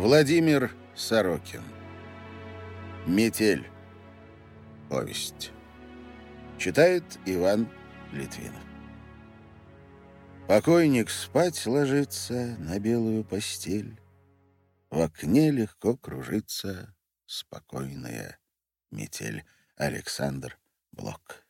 Владимир Сорокин. Метель. Повесть. Читает Иван Литвинов. Покойник спать ложится на белую постель. В окне легко кружится спокойная метель. Александр Блок.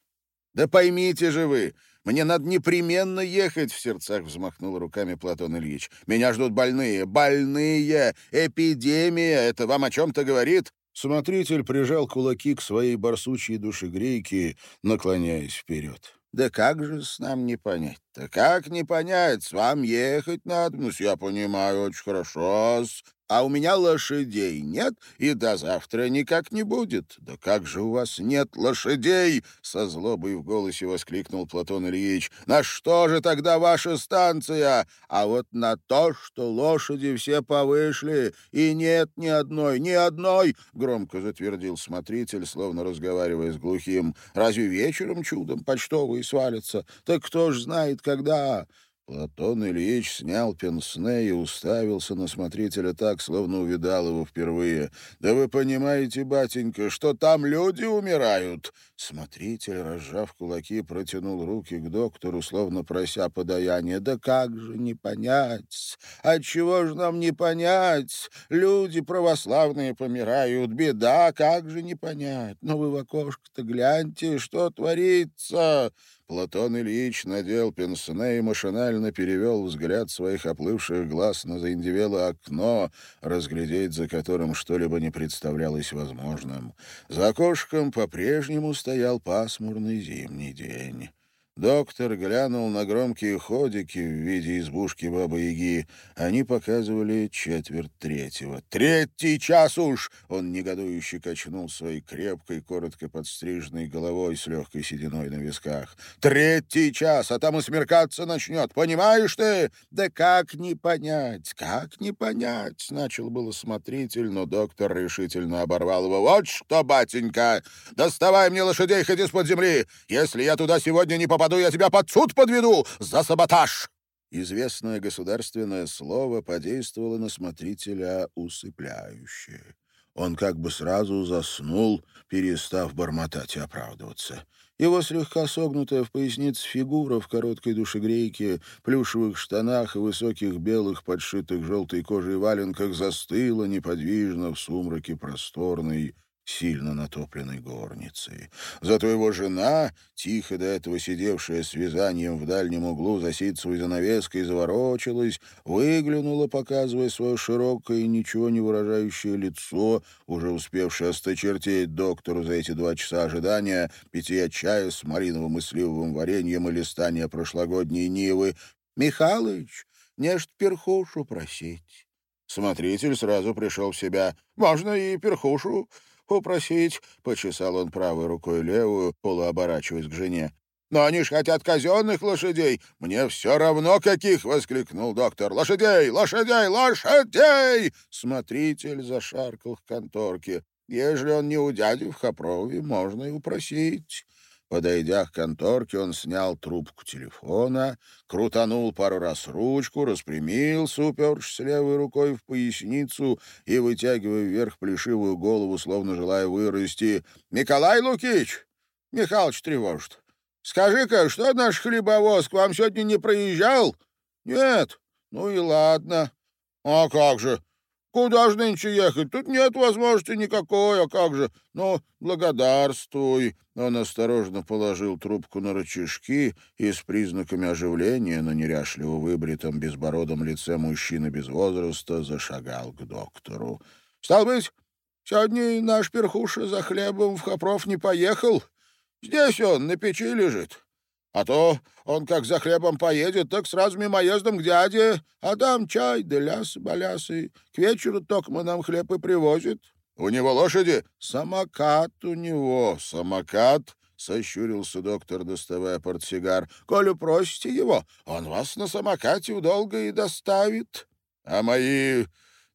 «Да поймите же вы, мне надо непременно ехать!» — в сердцах взмахнул руками Платон Ильич. «Меня ждут больные! Больные! Эпидемия! Это вам о чем-то говорит?» Смотритель прижал кулаки к своей барсучьей душегрейке, наклоняясь вперед. «Да как же с нам не понять-то? Как не понять? С вам ехать надо, ну, я понимаю очень хорошо а у меня лошадей нет и до завтра никак не будет. Да как же у вас нет лошадей? Со злобой в голосе воскликнул Платон Ильич. На что же тогда ваша станция? А вот на то, что лошади все повышли, и нет ни одной, ни одной, громко затвердил смотритель, словно разговаривая с глухим. Разве вечером чудом почтовые свалятся? Так кто ж знает, когда? Платон Ильич снял пенсне и уставился на смотрителя так, словно увидал его впервые. «Да вы понимаете, батенька, что там люди умирают!» Смотритель, разжав кулаки, протянул руки к доктору, словно прося подаяния. «Да как же не понять? Отчего же нам не понять? Люди православные помирают. Беда, как же не понять? Но вы в окошко-то гляньте, что творится!» Платон Ильич надел пенсне и машинально перевел взгляд своих оплывших глаз на заиндевелое окно, разглядеть за которым что-либо не представлялось возможным. За окошком по-прежнему стоял пасмурный зимний день. Доктор глянул на громкие ходики в виде избушки Бабы-Яги. Они показывали четверть третьего. «Третий час уж!» Он негодующе качнул своей крепкой, коротко подстриженной головой с легкой сединой на висках. «Третий час, а там и смеркаться начнет. Понимаешь ты?» «Да как не понять? Как не понять?» Начал было смотритель, но доктор решительно оборвал его. «Вот что, батенька! Доставай мне лошадей хоть из-под земли! Если я туда сегодня не попаду, я тебя под суд подведу за саботаж!» Известное государственное слово подействовало на смотрителя усыпляюще. Он как бы сразу заснул, перестав бормотать и оправдываться. Его слегка согнутая в пояснице фигура в короткой душегрейке, плюшевых штанах и высоких белых, подшитых желтой кожей валенках застыла неподвижно в сумраке просторной, сильно натопленной горницы. Зато его жена, тихо до этого сидевшая с вязанием в дальнем углу за ситцевой занавеской, заворочилась, выглянула, показывая свое широкое, ничего не выражающее лицо, уже успевшее осточертеть доктору за эти два часа ожидания, питья чая с мариновым и сливовым вареньем и листания прошлогодней Нивы. «Михалыч, не ж перхушу просить». Смотритель сразу пришел в себя. «Можно и перхушу попросить», — почесал он правой рукой левую, полуоборачиваясь к жене. «Но они ж хотят казенных лошадей. Мне все равно каких!» — воскликнул доктор. «Лошадей! Лошадей! Лошадей!» Смотритель зашаркал к конторке. «Ежели он не у дяди в Хопрове, можно и упросить». Подойдя к конторке, он снял трубку телефона, крутанул пару раз ручку, распрямился, упершись левой рукой в поясницу и, вытягивая вверх плешивую голову, словно желая вырасти. «Николай Лукич! Михалыч тревожит. Скажи-ка, что наш хлебовоз к вам сегодня не проезжал?» «Нет. Ну и ладно. А как же? Куда же нынче ехать? Тут нет возможности никакой, а как же? Ну, благодарствуй. Он осторожно положил трубку на рычажки и с признаками оживления на неряшливо выбритом безбородом лице мужчины без возраста зашагал к доктору. — Стал быть, сегодня наш перхуша за хлебом в Хопров не поехал? Здесь он на печи лежит. А то он как за хлебом поедет, так сразу мимоездом к дяде, а там чай да лясы-балясы. К вечеру только мы нам хлеб и привозит. У него лошади? Самокат у него, самокат. Сощурился доктор, доставая портсигар. «Колю просите его, он вас на самокате удолго и доставит. А мои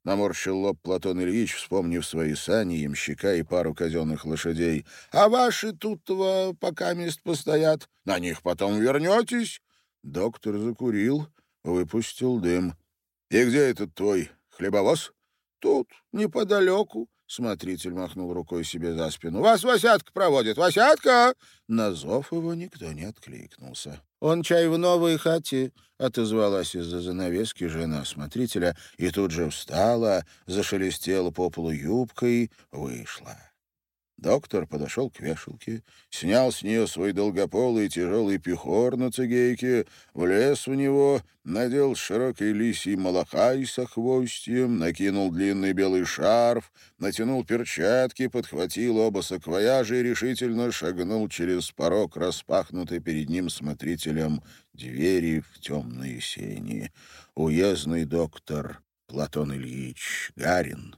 Наморщил лоб Платон Ильич, вспомнив свои сани, ямщика и пару казенных лошадей. «А ваши тут пока мест постоят. На них потом вернетесь?» Доктор закурил, выпустил дым. «И где этот твой хлебовоз?» тут, неподалеку. Смотритель махнул рукой себе за спину. «Вас Васятка проводит! Васятка!» На зов его никто не откликнулся. «Он чай в новой хате», — отозвалась из-за занавески жена смотрителя, и тут же встала, зашелестела по полу юбкой, вышла. Доктор подошел к вешалке, снял с нее свой долгополый тяжелый пехор на цигейке, влез в него, надел широкий лисий малахай со хвостьем, накинул длинный белый шарф, натянул перчатки, подхватил оба саквояжа и решительно шагнул через порог, распахнутый перед ним смотрителем двери в темные сени. Уездный доктор Платон Ильич Гарин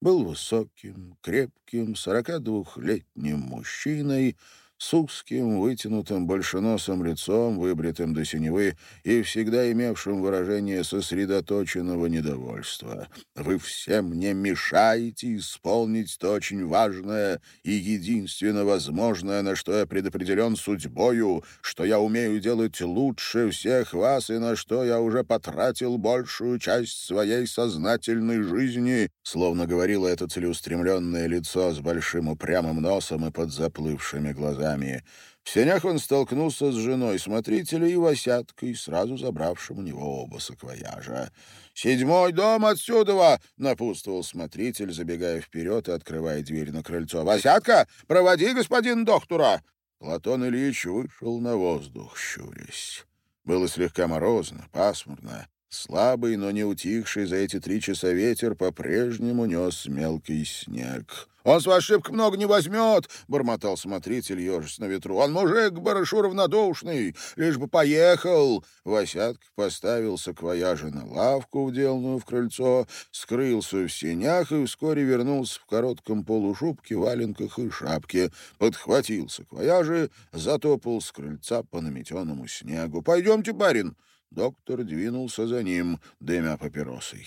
был высоким, крепким, сорока двухлетним мужчиной с узким, вытянутым большеносым лицом, выбритым до синевы и всегда имевшим выражение сосредоточенного недовольства. «Вы все мне мешаете исполнить то очень важное и единственно возможное, на что я предопределен судьбою, что я умею делать лучше всех вас и на что я уже потратил большую часть своей сознательной жизни», словно говорило это целеустремленное лицо с большим упрямым носом и под заплывшими глазами глазами. В сенях он столкнулся с женой смотрителя и Васяткой, сразу забравшим у него оба саквояжа. «Седьмой дом отсюда!» — напутствовал смотритель, забегая вперед и открывая дверь на крыльцо. «Васятка, проводи господин доктора!» Платон Ильич вышел на воздух, щурясь. Было слегка морозно, пасмурно. Слабый, но не утихший за эти три часа ветер по-прежнему нес мелкий снег. «Он с вас шибко много не возьмет!» — бормотал смотритель, ежась на ветру. «Он мужик, барышу равнодушный, лишь бы поехал!» Васятка поставил саквояжи на лавку, вделанную в крыльцо, скрылся в сенях и вскоре вернулся в коротком полушубке, валенках и шапке. Подхватил саквояжи, затопал с крыльца по наметенному снегу. «Пойдемте, барин!» Доктор двинулся за ним, дымя папиросой.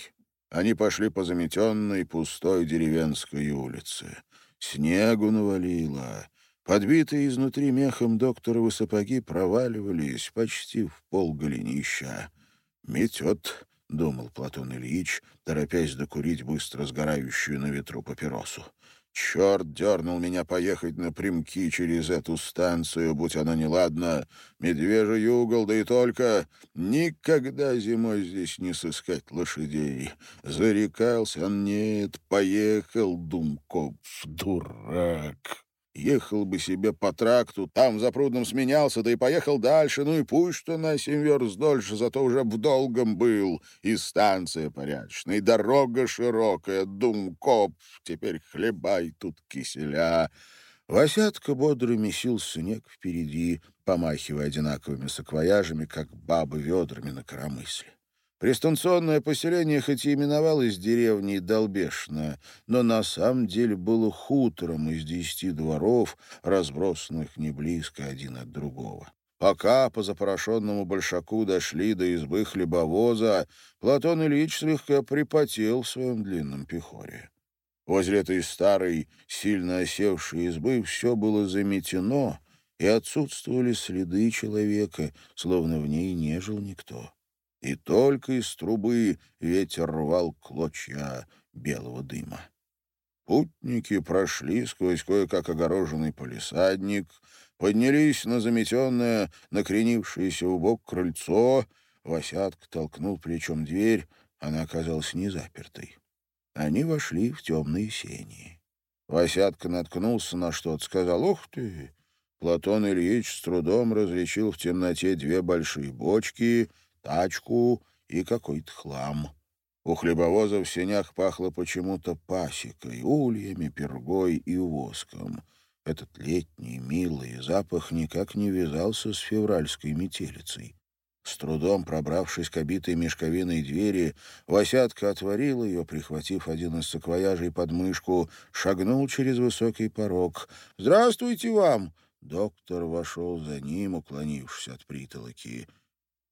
Они пошли по заметенной пустой деревенской улице. Снегу навалило. Подбитые изнутри мехом докторовы сапоги проваливались почти в пол голенища. «Метет», — думал Платон Ильич, торопясь докурить быстро сгорающую на ветру папиросу. Черт дернул меня поехать напрямки через эту станцию, будь она неладна. Медвежий угол, да и только. Никогда зимой здесь не сыскать лошадей. Зарекался, нет, поехал, Думков, дурак. Ехал бы себе по тракту, там за прудном сменялся, да и поехал дальше. Ну и пусть что на семь дольше, зато уже в долгом был. И станция порядочная, дорога широкая, Думкоп, теперь хлебай тут киселя. Васятка бодро месил снег впереди, помахивая одинаковыми саквояжами, как бабы ведрами на коромысле. Престанционное поселение хоть и именовалось деревней Долбешно, но на самом деле было хутором из десяти дворов, разбросанных не близко один от другого. Пока по запорошенному большаку дошли до избы хлебовоза, Платон Ильич слегка припотел в своем длинном пехоре. Возле этой старой, сильно осевшей избы все было заметено, и отсутствовали следы человека, словно в ней не жил никто и только из трубы ветер рвал клочья белого дыма. Путники прошли сквозь кое-как огороженный полисадник, поднялись на заметенное, накренившееся в бок крыльцо. Васятка толкнул плечом дверь, она оказалась незапертой. Они вошли в темные сени. Васятка наткнулся на что-то, сказал «Ух ты!» Платон Ильич с трудом различил в темноте две большие бочки — тачку и какой-то хлам. У хлебовоза в сенях пахло почему-то пасекой, ульями, пергой и воском. Этот летний, милый запах никак не вязался с февральской метелицей. С трудом пробравшись к обитой мешковиной двери, Васятка отворил ее, прихватив один из саквояжей под мышку, шагнул через высокий порог. «Здравствуйте вам!» Доктор вошел за ним, уклонившись от притолоки.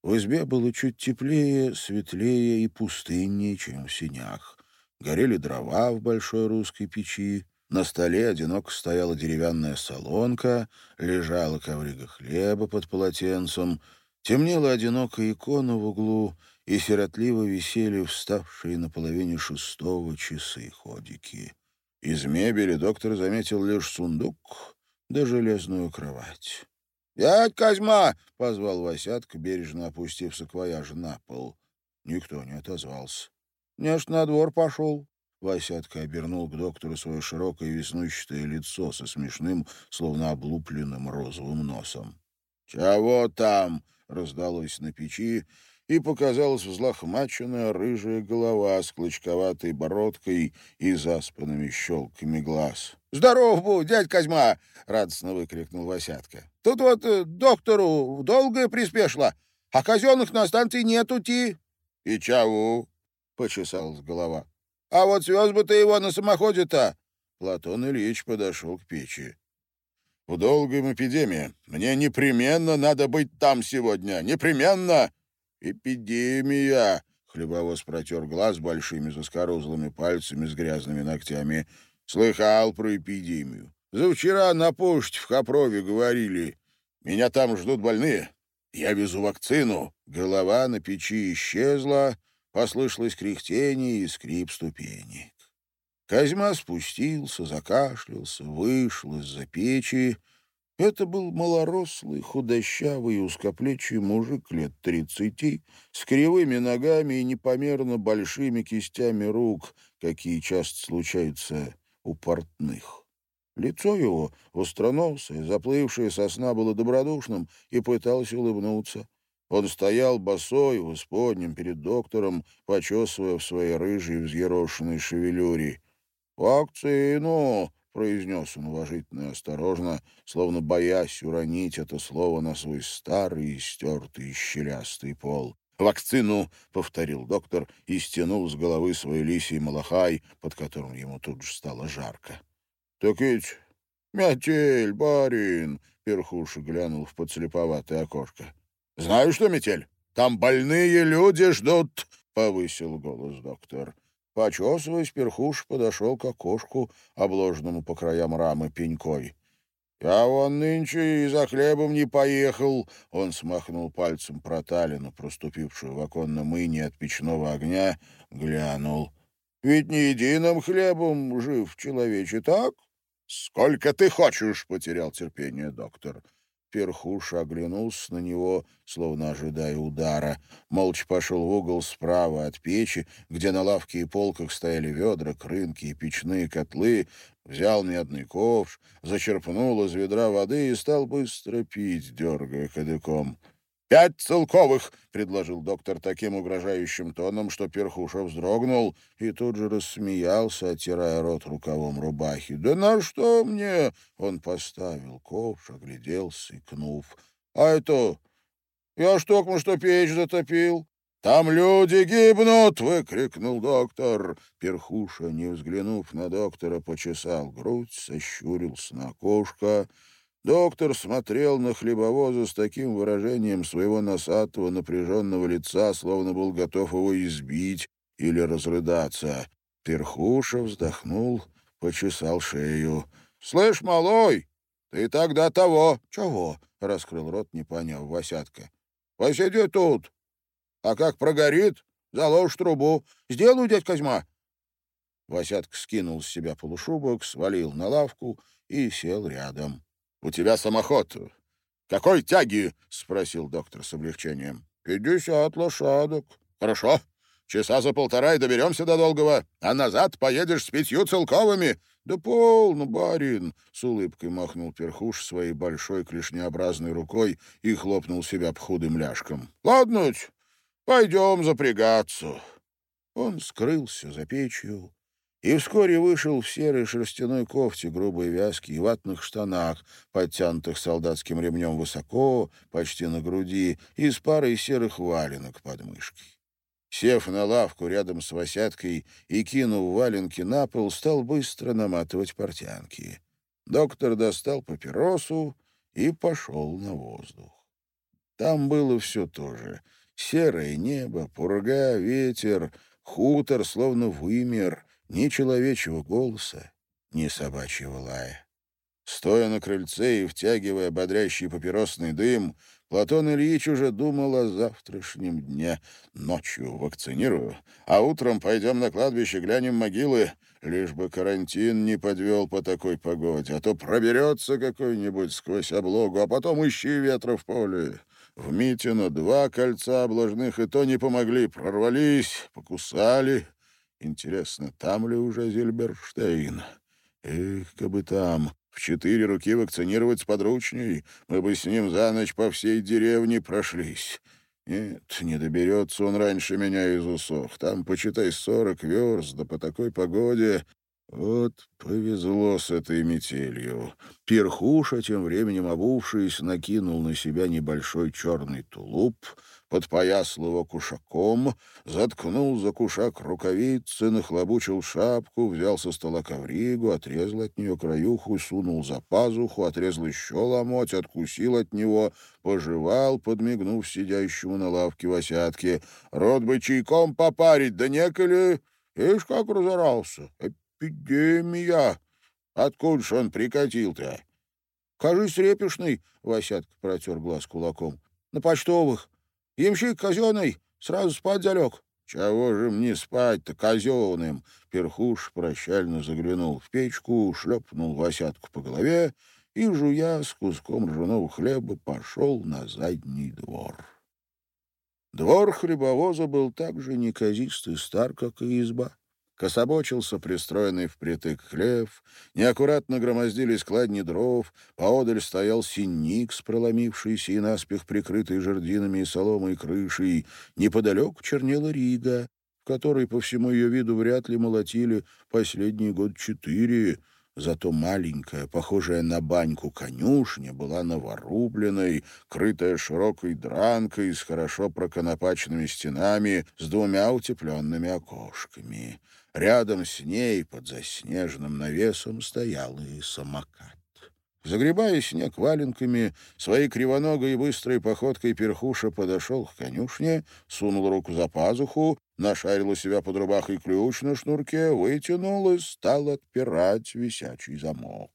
В избе было чуть теплее, светлее и пустыннее, чем в синях. Горели дрова в большой русской печи, на столе одиноко стояла деревянная солонка, лежала коврига хлеба под полотенцем, темнела одинокая икона в углу, и сиротливо висели вставшие на половине шестого часы ходики. Из мебели доктор заметил лишь сундук да железную кровать. «Дядь Козьма!» — позвал Васятка, бережно опустив саквояж на пол. Никто не отозвался. «Нечто на двор пошел». Васятка обернул к доктору свое широкое веснущатое лицо со смешным, словно облупленным розовым носом. «Чего там?» — раздалось на печи, и показалась взлохмаченная рыжая голова с клочковатой бородкой и заспанными щелками глаз. «Здоров будь, дядь Козьма!» — радостно выкрикнул Васятка. «Тут вот э, доктору долгое приспешло, а казенных на станции нету ти». «И чего?» — почесалась голова. «А вот свез бы ты его на самоходе-то!» Платон Ильич подошел к печи. «В долгом эпидемии. Мне непременно надо быть там сегодня. Непременно!» «Эпидемия!» — хлебовоз протер глаз большими заскорузлыми пальцами с грязными ногтями. «Слыхал про эпидемию. Завчера на почте в Хопрове говорили. Меня там ждут больные. Я везу вакцину». Голова на печи исчезла, послышалось кряхтение и скрип ступенек. Козьма спустился, закашлялся, вышел из-за печи это был малорослый, худощавый узкоплечий мужик лет тридцати, с кривыми ногами и непомерно большими кистями рук, какие часто случаются у портных. Лицо его, остроносое, заплывшее со сна, было добродушным и пыталось улыбнуться. Он стоял босой в исподнем перед доктором, почесывая в своей рыжей взъерошенной шевелюре. «Вакцину!» — произнес он уважительно и осторожно, словно боясь уронить это слово на свой старый, стертый, щелястый пол. «Вакцину!» — повторил доктор и стянул с головы свой лисий малахай, под которым ему тут же стало жарко. «Так ведь метель, барин!» — перхуша глянул в подслеповатое окошко. «Знаю, что метель. Там больные люди ждут!» — повысил голос доктор. Почесываясь, перхуш подошел к окошку, обложенному по краям рамы пенькой. «Я вон нынче и за хлебом не поехал!» Он смахнул пальцем проталину, проступившую в оконном ине от печного огня, глянул. «Ведь не единым хлебом жив человече, так?» «Сколько ты хочешь!» — потерял терпение доктор. Перхуша оглянулся на него, словно ожидая удара. Молча пошел в угол справа от печи, где на лавке и полках стояли ведра, крынки и печные котлы, взял медный ковш, зачерпнул из ведра воды и стал быстро пить, дергая кадыком. «Пять целковых!» — предложил доктор таким угрожающим тоном, что Перхуша вздрогнул и тут же рассмеялся, оттирая рот рукавом рубахи. «Да на что мне?» — он поставил ковш, огляделся, икнув. «А это... Я только что печь затопил!» «Там люди гибнут!» — выкрикнул доктор. Перхуша, не взглянув на доктора, почесал грудь, сощурился на окошко — Доктор смотрел на хлебовоза с таким выражением своего носатого напряженного лица, словно был готов его избить или разрыдаться. Перхуша вздохнул, почесал шею. — Слышь, малой, ты тогда того... — Чего? — раскрыл рот, не поняв Васятка. — Посиди тут. А как прогорит, заложишь трубу. Сделаю, дядь Козьма. Васятка скинул с себя полушубок, свалил на лавку и сел рядом. У тебя самоход. Какой тяги? спросил доктор с облегчением. Пятьдесят лошадок. Хорошо. Часа за полтора и доберемся до Долгого, а назад поедешь с пятью целковыми. Да полно, барин, с улыбкой махнул перхуш своей большой клешнеобразной рукой и хлопнул себя худым ляжком. Ладно, пойдем запрягаться. Он скрылся за печью, и вскоре вышел в серой шерстяной кофте грубой вязки и ватных штанах, подтянутых солдатским ремнем высоко, почти на груди, и с парой серых валенок под мышкой. Сев на лавку рядом с Васяткой и кинув валенки на пол, стал быстро наматывать портянки. Доктор достал папиросу и пошел на воздух. Там было все то же. Серое небо, пурга, ветер, хутор словно вымер — ни человечьего голоса, ни собачьего лая. Стоя на крыльце и втягивая бодрящий папиросный дым, Платон Ильич уже думал о завтрашнем дне. Ночью вакцинирую, а утром пойдем на кладбище, глянем могилы, лишь бы карантин не подвел по такой погоде, а то проберется какой-нибудь сквозь облогу, а потом ищи ветра в поле. В Митино два кольца обложных и то не помогли, прорвались, покусали. Интересно, там ли уже Зильберштейн? Эх, как бы там. В четыре руки вакцинировать с подручней, мы бы с ним за ночь по всей деревне прошлись. Нет, не доберется он раньше меня из усов. Там, почитай, сорок верст, да по такой погоде вот повезло с этой метелью. Перхуша, тем временем обувшись, накинул на себя небольшой черный тулуп, подпоясал его кушаком, заткнул за кушак рукавицы, нахлобучил шапку, взял со стола ковригу, отрезал от нее краюху, сунул за пазуху, отрезал еще ломоть, откусил от него, пожевал, подмигнув сидящему на лавке Васятке. «Рот бы чайком попарить, да неколи...» Ишь, как разорался эпидемия. Откуда ж он прикатил-то? Кажись, репешный, — Васятка протер глаз кулаком. На почтовых. Ямщик казенный, сразу спать залег. Чего же мне спать-то казенным? Перхуш прощально заглянул в печку, шлепнул Васятку по голове и, жуя с куском ржаного хлеба, пошел на задний двор. Двор хлебовоза был так же неказист и стар, как и изба. Кособочился пристроенный впритык хлев, неаккуратно громоздились кладни дров, поодаль стоял синик с проломившейся и наспех прикрытой жердинами и соломой крышей, неподалеку чернела Рига, в которой по всему ее виду вряд ли молотили последний год четыре, Зато маленькая, похожая на баньку конюшня, была новорубленной, крытая широкой дранкой с хорошо проконопаченными стенами, с двумя утепленными окошками. Рядом с ней, под заснеженным навесом, стоял и самокат. Загребая снег валенками, своей кривоногой и быстрой походкой перхуша подошел к конюшне, сунул руку за пазуху, нашарил у себя под рубахой ключ на шнурке, вытянул и стал отпирать висячий замок.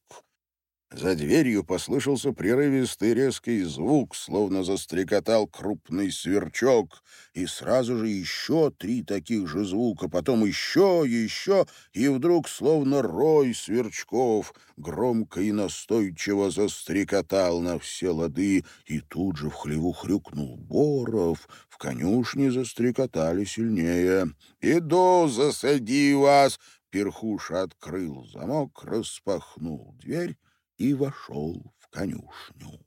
За дверью послышался прерывистый резкий звук, словно застрекотал крупный сверчок, и сразу же еще три таких же звука, потом еще, еще, и вдруг, словно рой сверчков, громко и настойчиво застрекотал на все лады, и тут же в хлеву хрюкнул Боров, в конюшне застрекотали сильнее. «Иду, засади вас!» Перхуша открыл замок, распахнул дверь, и вошел в конюшню.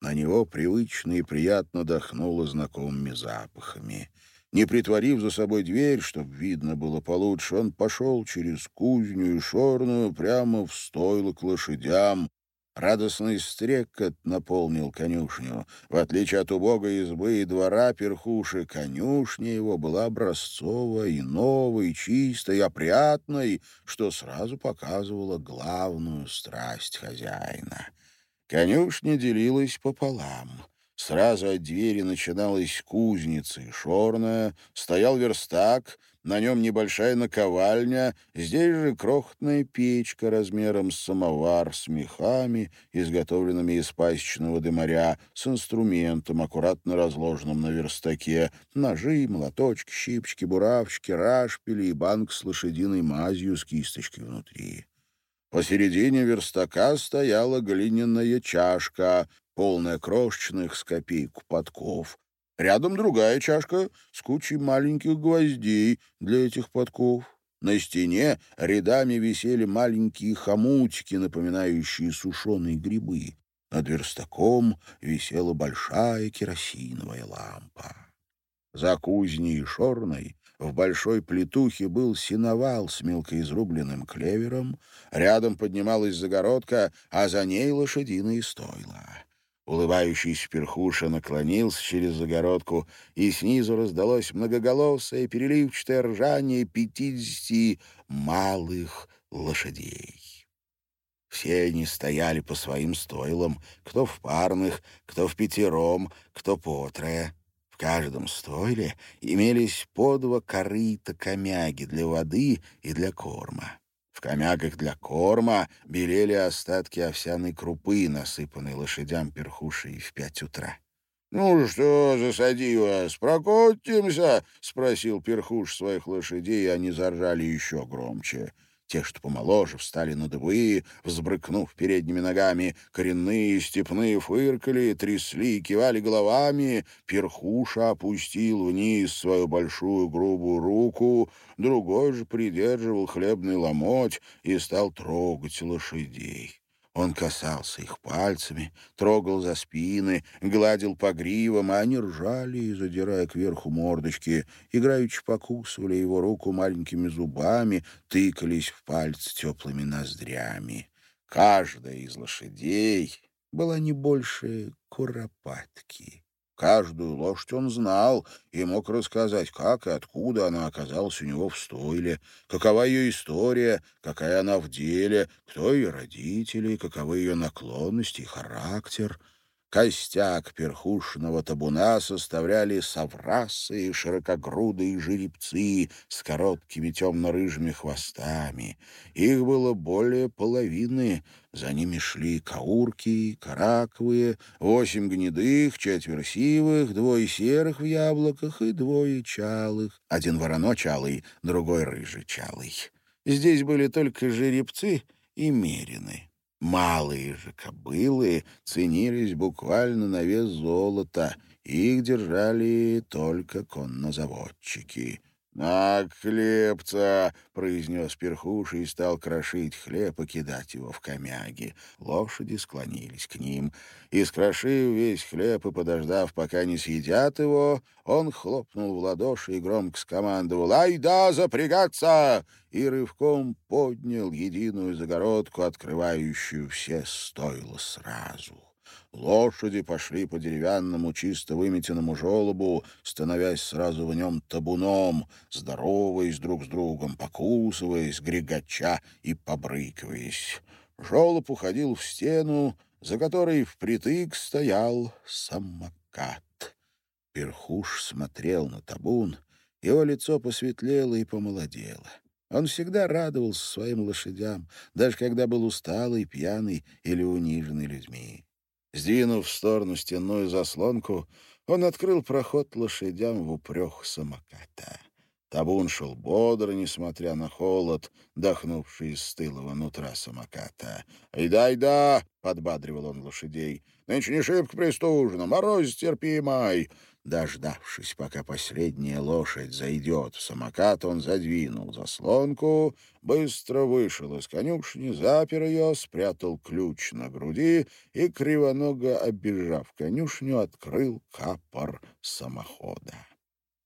На него привычно и приятно дохнуло знакомыми запахами. Не притворив за собой дверь, чтобы видно было получше, он пошел через кузню и шорную прямо в стойло к лошадям, Радостный стрекот наполнил конюшню. В отличие от убогой избы и двора перхуши, конюшня его была образцовой, новой, чистой, опрятной, что сразу показывало главную страсть хозяина. Конюшня делилась пополам. Сразу от двери начиналась кузница и шорная, стоял верстак — на нем небольшая наковальня, здесь же крохотная печка размером с самовар, с мехами, изготовленными из пасечного дымаря, с инструментом, аккуратно разложенным на верстаке, ножи, молоточки, щипчики, буравчики, рашпили и банк с лошадиной мазью с кисточкой внутри. Посередине верстака стояла глиняная чашка, полная крошечных с копейку подков. Рядом другая чашка с кучей маленьких гвоздей для этих подков. На стене рядами висели маленькие хомутики, напоминающие сушеные грибы. Над верстаком висела большая керосиновая лампа. За кузней шорной в большой плетухе был сеновал с мелкоизрубленным клевером, рядом поднималась загородка, а за ней лошадиные стойла. Улыбающийся перхуша наклонился через загородку, и снизу раздалось многоголосое переливчатое ржание пятидесяти малых лошадей. Все они стояли по своим стойлам, кто в парных, кто в пятером, кто по трое. В каждом стойле имелись по два корыта комяги для воды и для корма камяках для корма белели остатки овсяной крупы, насыпанной лошадям перхушей в пять утра. «Ну что, засади вас, прокотимся?» — спросил перхуш своих лошадей, и они заржали еще громче. Те, что помоложе, встали на дыбы, взбрыкнув передними ногами. Коренные степные фыркали, трясли кивали головами. Перхуша опустил вниз свою большую грубую руку, другой же придерживал хлебный ломоть и стал трогать лошадей. Он касался их пальцами, трогал за спины, гладил по гривам, а они ржали, задирая кверху мордочки, играючи покусывали его руку маленькими зубами, тыкались в пальцы теплыми ноздрями. Каждая из лошадей была не больше куропатки. Каждую лошадь он знал и мог рассказать, как и откуда она оказалась у него в стойле, какова ее история, какая она в деле, кто ее родители, каковы ее наклонности и характер — Костяк перхушного табуна составляли соврасы и широкогрудые жеребцы с короткими темно-рыжими хвостами. Их было более половины. За ними шли каурки, караковые, восемь гнедых, четверо сивых, двое серых в яблоках и двое чалых. Один вороно чалый, другой рыжий чалый. Здесь были только жеребцы и мерины. Малые же кобылы ценились буквально на вес золота, их держали только коннозаводчики. «На хлебца!» — произнес перхуша и стал крошить хлеб и кидать его в комяги. Лошади склонились к ним. И, скрошив весь хлеб и подождав, пока не съедят его, он хлопнул в ладоши и громко скомандовал «Ай да, запрягаться!» и рывком поднял единую загородку, открывающую все стойла сразу. Лошади пошли по деревянному чисто выметенному желобу, становясь сразу в нем табуном, здороваясь друг с другом, покусываясь, грегоча и побрыкиваясь. Желоб уходил в стену, за которой впритык стоял самокат. Перхуш смотрел на табун, его лицо посветлело и помолодело. Он всегда радовался своим лошадям, даже когда был усталый, пьяный или униженный людьми. Сдвинув в сторону стенную заслонку, он открыл проход лошадям в упрех самоката. Табун шел бодро, несмотря на холод, дохнувший из стылого нутра самоката. «Айда-айда!» — подбадривал он лошадей. «Нынче не шибко пристужено, мороз терпимый!» Дождавшись, пока последняя лошадь зайдет в самокат, он задвинул заслонку, быстро вышел из конюшни, запер ее, спрятал ключ на груди и, кривоного оббежав конюшню, открыл капор самохода.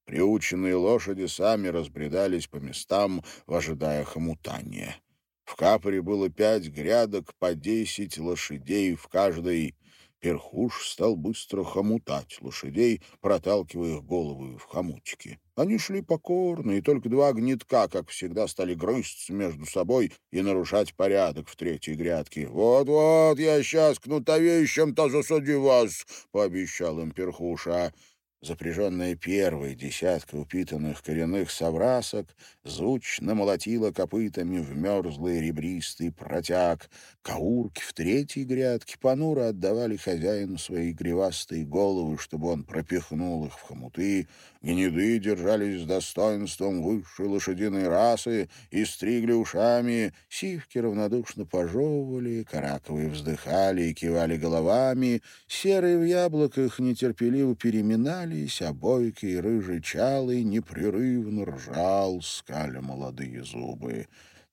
Приученные лошади сами разбредались по местам, ожидая хомутания. В капоре было пять грядок по десять лошадей в каждой — Перхуш стал быстро хомутать лошадей, проталкивая их головы в хомутики. Они шли покорно, и только два гнетка, как всегда, стали грызться между собой и нарушать порядок в третьей грядке. «Вот-вот, я сейчас кнутовещем-то засади вас!» — пообещал им Перхуша запряженная первой десяткой упитанных коренных соврасок, звучно молотила копытами в мерзлый ребристый протяг. Каурки в третьей грядке понуро отдавали хозяину свои гривастые головы, чтобы он пропихнул их в хомуты. Гнеды держались с достоинством высшей лошадиной расы и стригли ушами. Сивки равнодушно пожевывали, караковые вздыхали и кивали головами. Серые в яблоках нетерпеливо переминали смеялись, а бойкий рыжий чалый непрерывно ржал, скаля молодые зубы.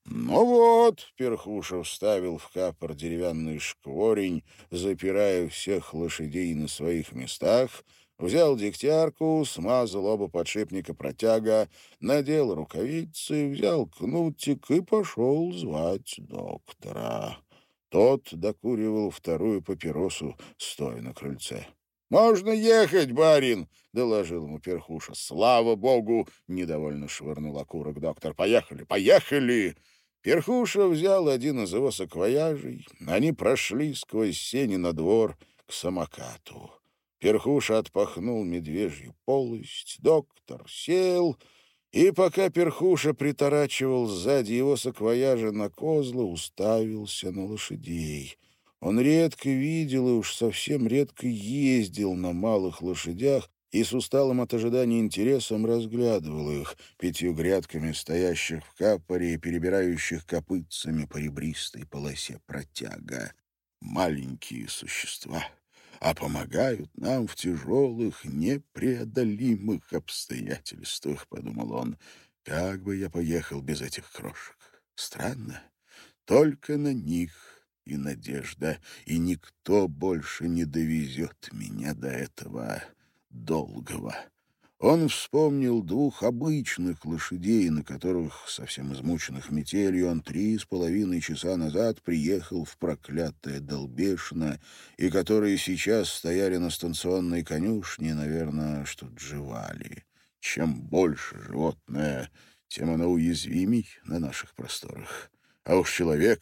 «Ну вот», — Перхуша вставил в капор деревянный шкворень, запирая всех лошадей на своих местах, взял дегтярку, смазал оба подшипника протяга, надел рукавицы, взял кнутик и пошел звать доктора. Тот докуривал вторую папиросу, стоя на крыльце. «Можно ехать, барин!» — доложил ему перхуша. «Слава богу!» — недовольно швырнул окурок доктор. «Поехали, поехали!» Перхуша взял один из его саквояжей. Они прошли сквозь сени на двор к самокату. Перхуша отпахнул медвежью полость. Доктор сел И пока перхуша приторачивал сзади его саквояжа на козла, уставился на лошадей. Он редко видел и уж совсем редко ездил на малых лошадях, и с усталым от ожидания интересом разглядывал их, пятью грядками стоящих в капоре и перебирающих копытцами по ребристой полосе протяга. Маленькие существа, а помогают нам в тяжелых, непреодолимых обстоятельствах, — подумал он. Как бы я поехал без этих крошек? Странно. Только на них и надежда, и никто больше не довезет меня до этого долгого. Он вспомнил двух обычных лошадей, на которых, совсем измученных метелью, он три с половиной часа назад приехал в проклятое Долбешино, и которые сейчас стояли на станционной конюшне, наверное, что джевали. Чем больше животное, тем оно уязвимей на наших просторах. А уж человек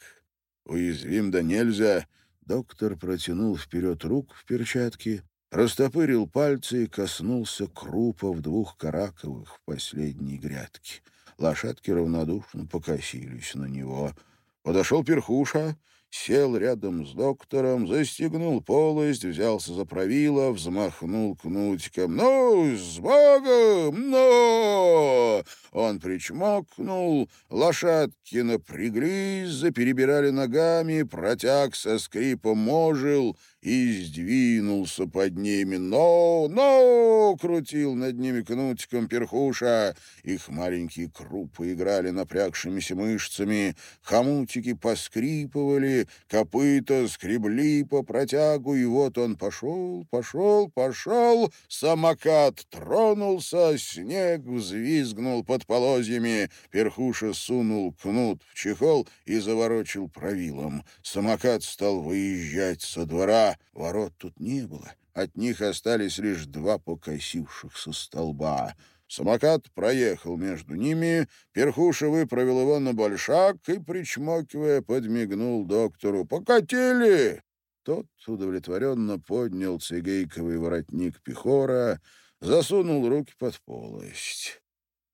уязвим да нельзя. Доктор протянул вперед рук в перчатке, растопырил пальцы и коснулся крупов двух караковых в последней грядке. Лошадки равнодушно покосились на него. Подошел перхуша, сел рядом с доктором, застегнул полость, взялся за правило, взмахнул кнутиком. «Ну, с Богом! Ну!» Он причмокнул, лошадки напряглись, заперебирали ногами, протяг со скрипом ожил и сдвинулся под ними. «Но! Но!» — крутил над ними кнутиком перхуша. Их маленькие крупы играли напрягшимися мышцами, хомутики поскрипывали, копыта скребли по протягу, и вот он пошел, пошел, пошел, самокат тронулся, снег взвизгнул под полозьями, перхуша сунул кнут в чехол и заворочил правилом. Самокат стал выезжать со двора, ворот тут не было, от них остались лишь два покосившихся столба. Самокат проехал между ними, перхуша выправил его на большак и, причмокивая, подмигнул доктору. «Покатили!» Тот удовлетворенно поднял цигейковый воротник пехора, засунул руки под полость.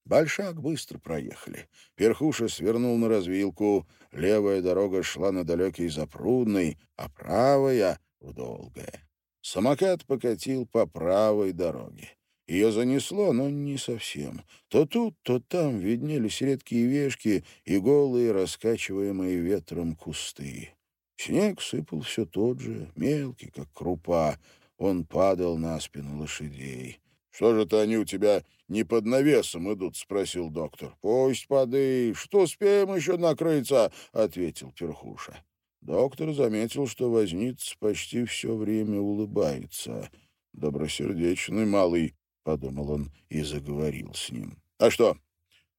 Большак быстро проехали. Перхуша свернул на развилку. Левая дорога шла на далекий Запрудный, а правая — в Долгое. Самокат покатил по правой дороге. Ее занесло, но не совсем. То тут, то там виднелись редкие вешки и голые, раскачиваемые ветром кусты. Снег сыпал все тот же, мелкий, как крупа. Он падал на спину лошадей. — Что же-то они у тебя не под навесом идут? — спросил доктор. — Пусть падай, что успеем еще накрыться, — ответил Перхуша. Доктор заметил, что возниц почти все время улыбается. Добросердечный малый, — подумал он и заговорил с ним. — А что,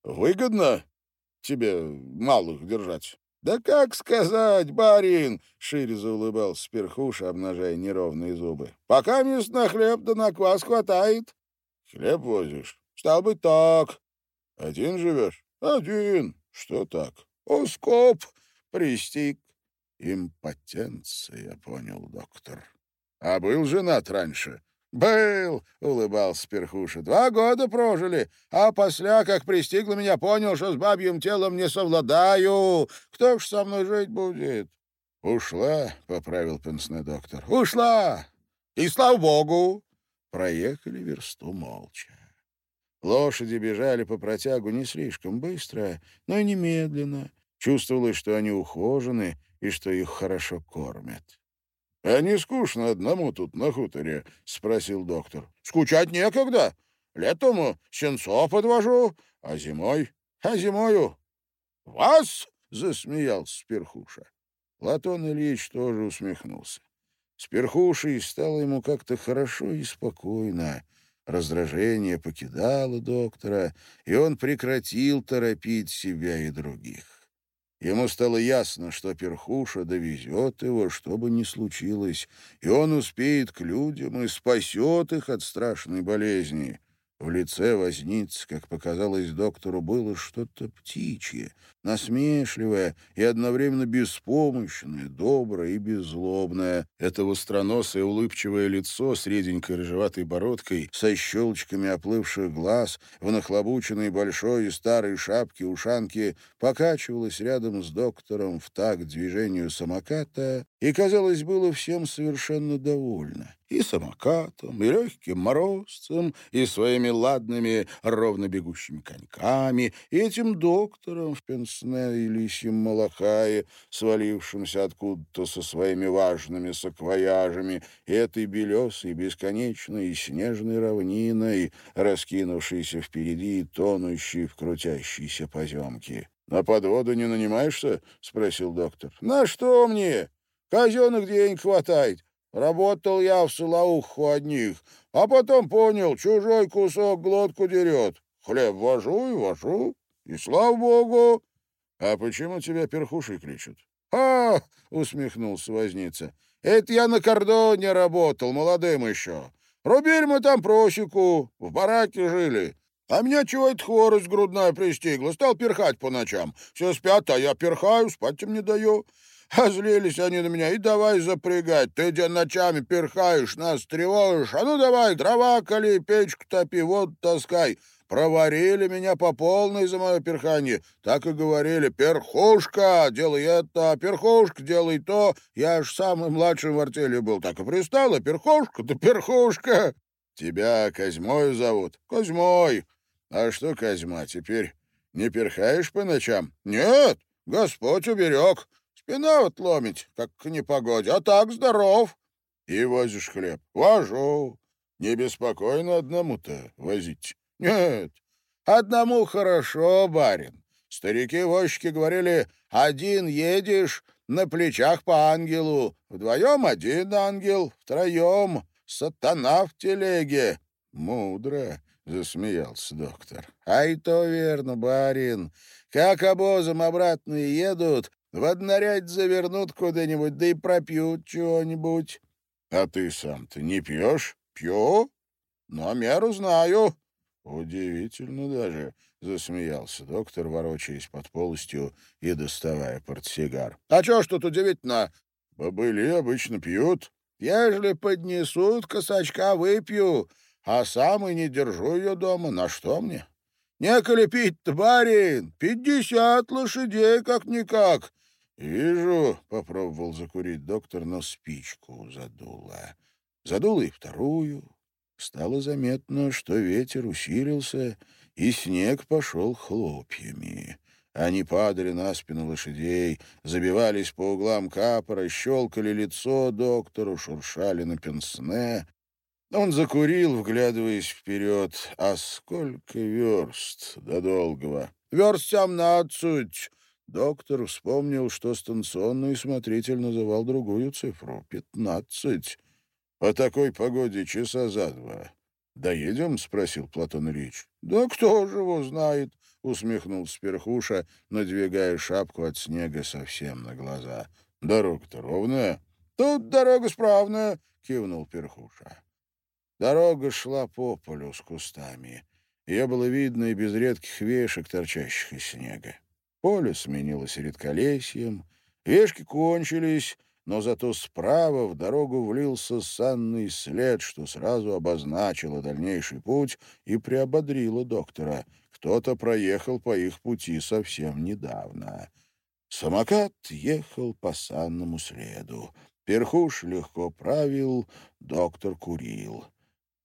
выгодно тебе малых держать? — Да как сказать, барин! — шире заулыбался перхуша, обнажая неровные зубы. — Пока мест на хлеб да на квас хватает. — Хлеб возишь? — Стал быть, так. — Один живешь? — Один. — Что так? — Оскоп. Пристик. Импотенция, понял доктор. — А был женат раньше? — «Был», — улыбался Перхуша, — «два года прожили, а после, как пристигло меня, понял, что с бабьим телом не совладаю. Кто ж со мной жить будет?» «Ушла», — поправил пенсный доктор. «Ушла! И слава богу!» Проехали версту молча. Лошади бежали по протягу не слишком быстро, но и немедленно. Чувствовалось, что они ухожены и что их хорошо кормят. — А не скучно одному тут на хуторе? — спросил доктор. — Скучать некогда. Летом сенцо подвожу, а зимой... А зимою... — Вас? — засмеялся Перхуша. Латон Ильич тоже усмехнулся. С Перхушей стало ему как-то хорошо и спокойно. Раздражение покидало доктора, и он прекратил торопить себя и других. Ему стало ясно, что перхуша довезет его, что бы ни случилось, и он успеет к людям и спасет их от страшной болезни. В лице возниц, как показалось доктору, было что-то птичье, насмешливое и одновременно беспомощное, доброе и беззлобное. Это востроносое улыбчивое лицо с реденькой рыжеватой бородкой, со щелчками оплывших глаз, в нахлобученной большой и старой шапке ушанки покачивалось рядом с доктором в такт движению самоката и, казалось, было всем совершенно довольно и самокатом, и легким морозцем, и своими ладными, ровно бегущими коньками, и этим доктором в пенсне и лисьем малахае, свалившимся откуда-то со своими важными саквояжами, и этой белесой, бесконечной и снежной равниной, раскинувшейся впереди и тонущей в крутящейся поземке. «На подводу не нанимаешься?» — спросил доктор. «На что мне? Казенных денег хватает. Работал я в Солоуху одних, а потом понял, чужой кусок глотку дерет. Хлеб вожу и вожу, и слава богу. А почему тебя перхушей кличут? «А!» — усмехнулся возница. «Это я на кордоне работал, молодым еще. Рубили мы там просеку, в бараке жили. А меня чего-то хворость грудная пристигла. Стал перхать по ночам. Все спят, а я перхаю, спать им не даю. Озлились они на меня и давай запрягать. Ты где ночами перхаешь, нас тревожишь. А ну давай, дрова коли, печку топи, вот таскай. Проварили меня по полной за мое перхание. Так и говорили, перхушка, делай это, перхушка, делай то. Я ж самый младший в артели был, так и пристала. Перхушка, да перхушка. Тебя Козьмой зовут? Козьмой. А что, Козьма, теперь не перхаешь по ночам? Нет, Господь уберег. Спина вот ломить, как к непогоде, а так здоров. И возишь хлеб. Вожу. Не беспокойно одному-то возить. Нет, одному хорошо, барин. Старики-возчики говорили, один едешь, на плечах по ангелу, вдвоем один ангел, втроем сатана в телеге. Мудро, — засмеялся доктор. — Ай, то верно, барин. Как обозом обратно едут, в однорядь завернут куда-нибудь, да и пропьют чего-нибудь. А ты сам-то не пьешь? Пью. Но меру знаю. Удивительно даже, — засмеялся доктор, ворочаясь под полостью и доставая портсигар. — А чё ж тут удивительно? Бобыли обычно пьют. Ежели поднесут косачка, выпью, а сам и не держу ее дома. На что мне? Неколи пить-то, барин, пятьдесят лошадей как-никак. «Вижу», — попробовал закурить доктор, но спичку задуло. Задуло и вторую. Стало заметно, что ветер усилился, и снег пошел хлопьями. Они падали на спину лошадей, забивались по углам капора, щелкали лицо доктору, шуршали на пенсне. Он закурил, вглядываясь вперед. А сколько верст до долгого? «Верст семнадцать!» Доктор вспомнил, что станционный смотритель называл другую цифру — пятнадцать. По такой погоде часа за два. «Доедем?» — спросил Платон Ильич. «Да кто же его знает?» — усмехнулся Перхуша, надвигая шапку от снега совсем на глаза. «Дорога-то ровная?» «Тут дорога справная», — кивнул Перхуша. Дорога шла по полю с кустами. Ее было видно и без редких вешек, торчащих из снега. Поле сменилось редколесьем, вешки кончились, но зато справа в дорогу влился санный след, что сразу обозначило дальнейший путь и приободрило доктора. Кто-то проехал по их пути совсем недавно. Самокат ехал по санному следу. Перхуш легко правил, доктор курил.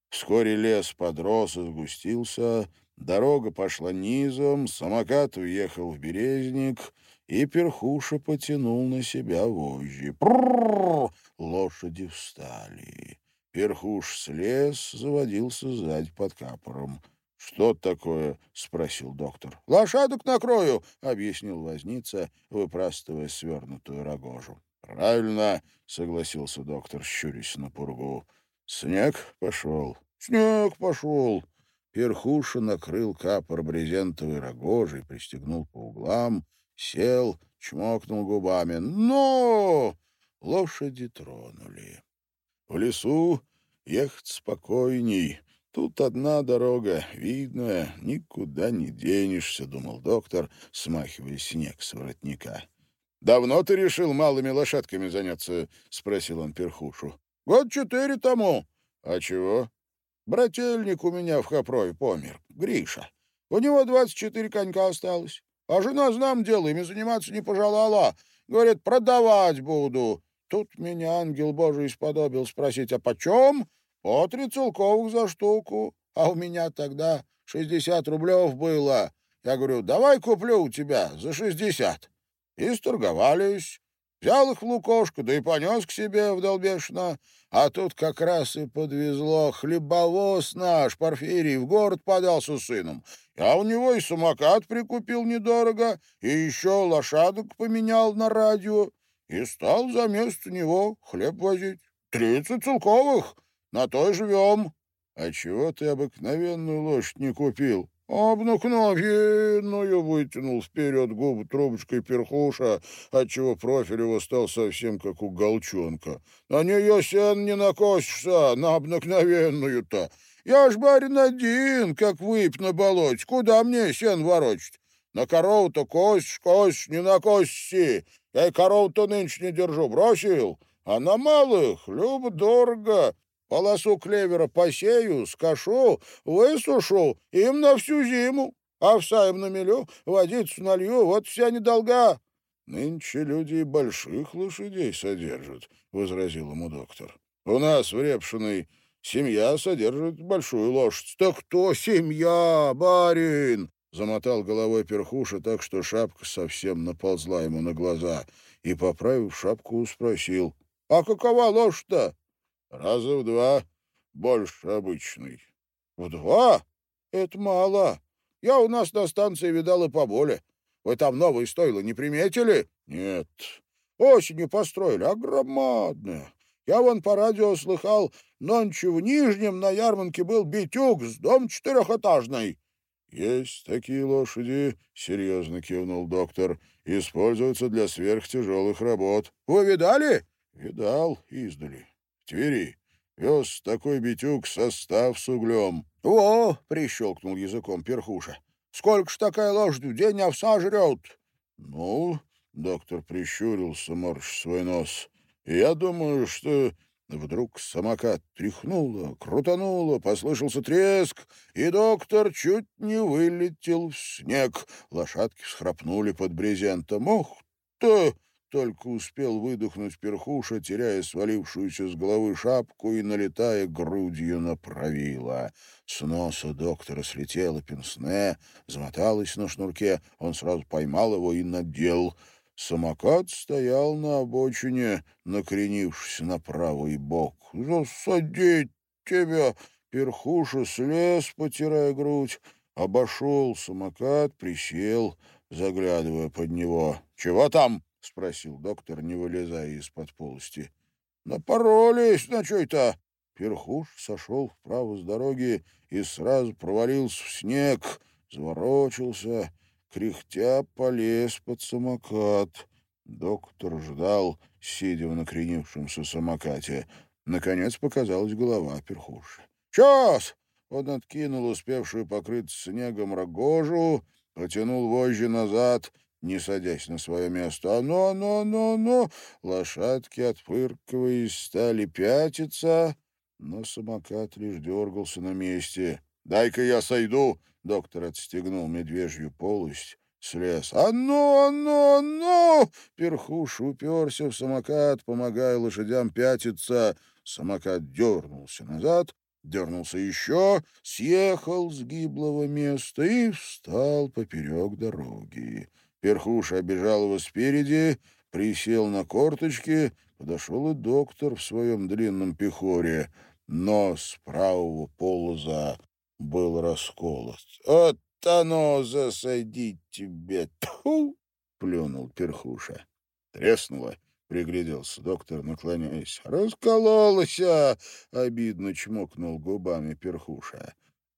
Вскоре лес подрос и сгустился, Дорога пошла низом, самокат уехал в березник, и перхуша потянул на себя вожжи. Пррррр! Лошади встали. Перхуш слез, заводился сзади под капором. «Что такое?» — спросил доктор. «Лошадок накрою», — объяснил возница, выпрастывая свернутую рогожу. «Правильно», — согласился доктор, щурясь на пургу. «Снег пошел». «Снег пошел», Перхуша накрыл капор брезентовой рогожей, пристегнул по углам, сел, чмокнул губами. «Но!» Лошади тронули. В лесу ехать спокойней. Тут одна дорога, видная, никуда не денешься, — думал доктор, смахивая снег с воротника. — Давно ты решил малыми лошадками заняться? — спросил он перхушу. — Год четыре тому. — А чего? — Брательник у меня в Хопрове помер, Гриша. У него двадцать четыре конька осталось. А жена, знам дело, ими заниматься не пожелала. Говорит, продавать буду. Тут меня ангел Божий сподобил спросить, а почем? По три целковых за штуку. А у меня тогда шестьдесят рублев было. Я говорю, давай куплю у тебя за шестьдесят. И сторговались. Взял их в лукошко, да и понес к себе в долбешно. А тут как раз и подвезло. Хлебовоз наш, Порфирий, в город подался сыном. Я у него и самокат прикупил недорого, и еще лошадок поменял на радио, и стал за место него хлеб возить. Тридцать целковых. На той живем. А чего ты обыкновенную лошадь не купил? Обыкновенную вытянул вперед губы трубочкой перхуша, отчего профиль его стал совсем как у голчонка. На нее сен не накосишься, на обыкновенную-то. Я ж, барин, один, как выпь на болоте. Куда мне сен ворочать? На корову-то кость, кость, не на кости. Я и корову-то нынче не держу, бросил. А на малых, любо дорого. Полосу клевера посею, скошу, высушу, им на всю зиму. Овса им намелю, водицу налью, вот вся недолга. — Нынче люди больших лошадей содержат, — возразил ему доктор. — У нас в Репшиной семья содержит большую лошадь. — Так кто семья, барин? — замотал головой перхуша так, что шапка совсем наползла ему на глаза, и, поправив шапку, спросил. — А какова лошадь-то? Раза в два больше обычной. В два? Это мало. Я у нас на станции видал и поболее. Вы там новые стойла не приметили? Нет. Осенью построили, а. Я вон по радио слыхал, нонче в Нижнем на ярмарке был битюк с дом четырехэтажный. «Есть такие лошади», — серьезно кивнул доктор. «Используются для сверхтяжелых работ». «Вы видали?» «Видал, издали. Твери. Вез такой битюк состав с углем. — О! — прищелкнул языком перхуша. — Сколько ж такая лошадь в день овса жрет? — Ну, — доктор прищурился, морщ свой нос. — Я думаю, что... Вдруг самокат тряхнуло, крутануло, послышался треск, и доктор чуть не вылетел в снег. Лошадки всхрапнули под брезентом. «Ух ты!» Только успел выдохнуть перхуша, теряя свалившуюся с головы шапку и налетая грудью на правило. С носа доктора слетело пенсне, замоталось на шнурке, он сразу поймал его и надел. Самокат стоял на обочине, накренившись на правый бок. «Засадить тебя!» Перхуша слез, потирая грудь, обошел самокат, присел, заглядывая под него. «Чего там?» — спросил доктор, не вылезая из-под полости. — Напоролись на что-то. Перхуш сошел вправо с дороги и сразу провалился в снег, заворочился, кряхтя полез под самокат. Доктор ждал, сидя в накренившемся самокате. Наконец показалась голова перхуша. «Час!» Он откинул успевшую покрыться снегом рогожу, потянул вожжи назад — не садясь на свое место. «Ну, ну, ну, ну!» Лошадки, отфыркиваясь, стали пятиться, но самокат лишь дергался на месте. «Дай-ка я сойду!» — доктор отстегнул медвежью полость, слез. «А ну, а ну, а ну!» Перхуш уперся в самокат, помогая лошадям пятиться. Самокат дернулся назад, дернулся еще, съехал с гиблого места и встал поперек дороги. Перхуша обежал его спереди, присел на корточки, подошел и доктор в своем длинном пехоре. Нос правого полоза был расколот. «Вот оно, засадить тебе! Тьфу!» — плюнул Перхуша. Треснуло, пригляделся доктор, наклоняясь. «Раскололся!» — обидно чмокнул губами Перхуша.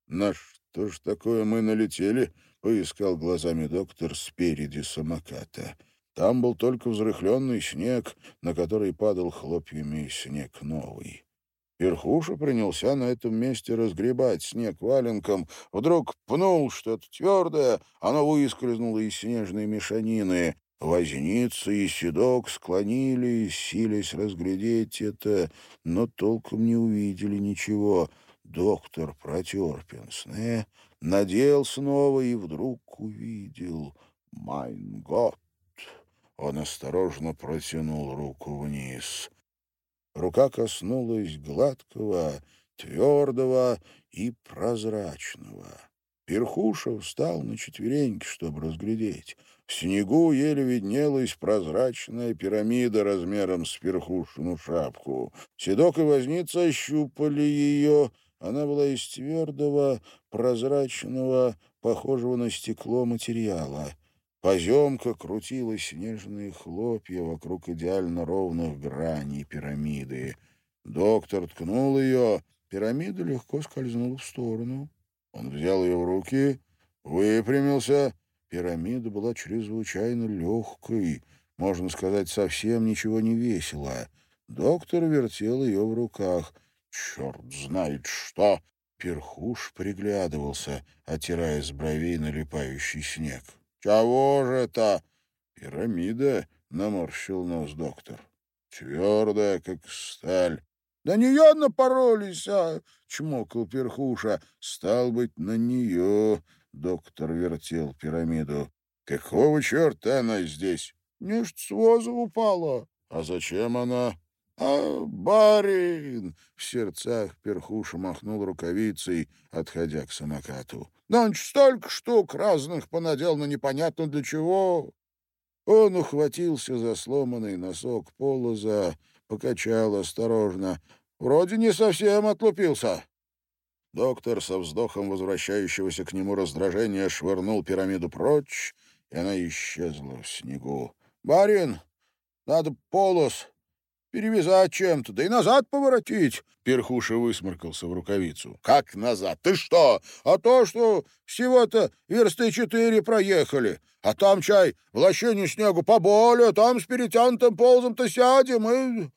«На что ж такое мы налетели?» поискал глазами доктор спереди самоката. Там был только взрыхленный снег, на который падал хлопьями снег новый. Перхуша принялся на этом месте разгребать снег валенком. Вдруг пнул что-то твердое, оно выскользнуло из снежной мешанины. Возница и седок склонились, сились разглядеть это, но толком не увидели ничего. Доктор протер пенсне, надел снова и вдруг увидел «Майн год». Он осторожно протянул руку вниз. Рука коснулась гладкого, твердого и прозрачного. Перхуша встал на четвереньки, чтобы разглядеть. В снегу еле виднелась прозрачная пирамида размером с перхушину шапку. Седок и возница ощупали ее. Она была из твердого, прозрачного, похожего на стекло материала. Поземка крутила снежные хлопья вокруг идеально ровных граней пирамиды. Доктор ткнул ее, пирамида легко скользнула в сторону. Он взял ее в руки, выпрямился. Пирамида была чрезвычайно легкой, можно сказать, совсем ничего не весила. Доктор вертел ее в руках. «Черт знает что!» Перхуш приглядывался, отирая с бровей налипающий снег. «Чего же это?» «Пирамида», — наморщил нос доктор. «Твердая, как сталь». «На нее напоролись, а?» — чмокал перхуша. «Стал быть, на нее», — доктор вертел пирамиду. «Какого черта она здесь?» «Нечто с воза упала». «А зачем она?» «А, барин!» — в сердцах перхуша махнул рукавицей, отходя к самокату. «Нонч столько штук разных понадел, но непонятно для чего». Он ухватился за сломанный носок полоза, покачал осторожно. «Вроде не совсем отлупился». Доктор со вздохом возвращающегося к нему раздражения швырнул пирамиду прочь, и она исчезла в снегу. «Барин, надо полос перевязать чем-то, да и назад поворотить. Перхуша высморкался в рукавицу. «Как назад? Ты что? А то, что всего-то версты четыре проехали. А там, чай, в лощине снегу поболее, там с перетянутым ползом-то сядем и...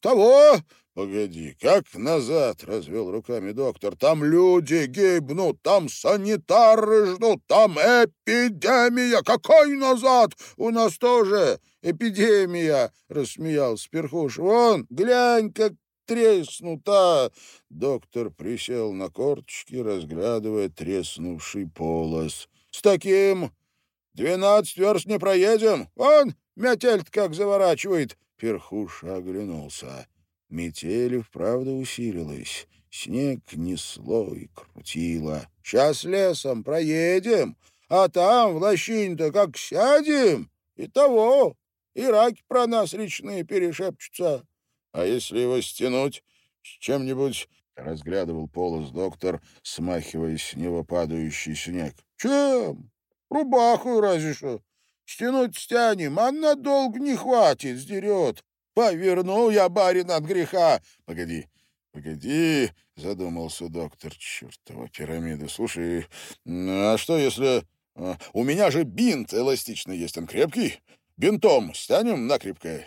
того...» «Погоди, как назад?» — развел руками доктор. «Там люди гибнут, там санитары ждут, там эпидемия! Какой назад? У нас тоже эпидемия!» — рассмеялся Перхуш. «Вон, глянь, как треснута!» Доктор присел на корточки, разглядывая треснувший полос. «С таким двенадцать верст не проедем! Вон, метель как заворачивает!» Перхуш оглянулся. Метель вправду усилилась. Снег несло и крутило. «Сейчас лесом проедем, а там в лощине-то как сядем, и того, и раки про нас речные перешепчутся. А если его стянуть с чем-нибудь...» — разглядывал полос доктор, смахивая с него падающий снег. «Чем? Рубаху разве что. Стянуть стянем, а надолго не хватит, сдерет. Повернул я, барин, от греха. Погоди, погоди, задумался доктор. Чертова пирамида. Слушай, а что если... А, у меня же бинт эластичный есть, он крепкий. Бинтом стянем накрепко,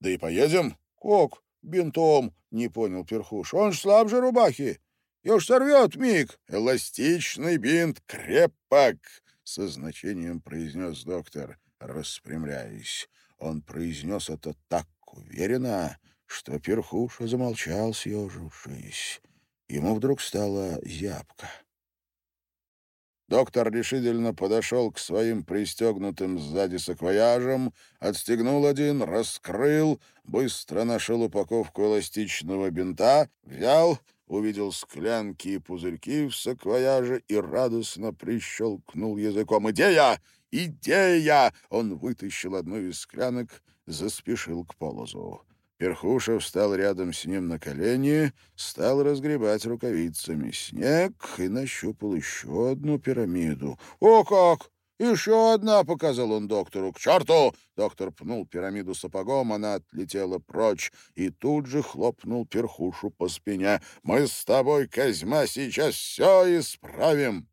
да и поедем. Кок, бинтом, не понял перхуш. Он ж слабже рубахи. И уж сорвет миг. Эластичный бинт крепок, со значением произнес доктор, распрямляясь. Он произнес это так уверенно, что перхуша замолчал, съежившись. Ему вдруг стало зябко. Доктор решительно подошел к своим пристегнутым сзади саквояжам, отстегнул один, раскрыл, быстро нашел упаковку эластичного бинта, взял, увидел склянки и пузырьки в саквояже и радостно прищелкнул языком. «Идея! Идея!» Он вытащил одну из склянок, заспешил к полозу. Перхуша встал рядом с ним на колени, стал разгребать рукавицами снег и нащупал еще одну пирамиду. «О как! Еще одна!» — показал он доктору. «К черту!» — доктор пнул пирамиду сапогом, она отлетела прочь и тут же хлопнул перхушу по спине. «Мы с тобой, Козьма, сейчас все исправим!»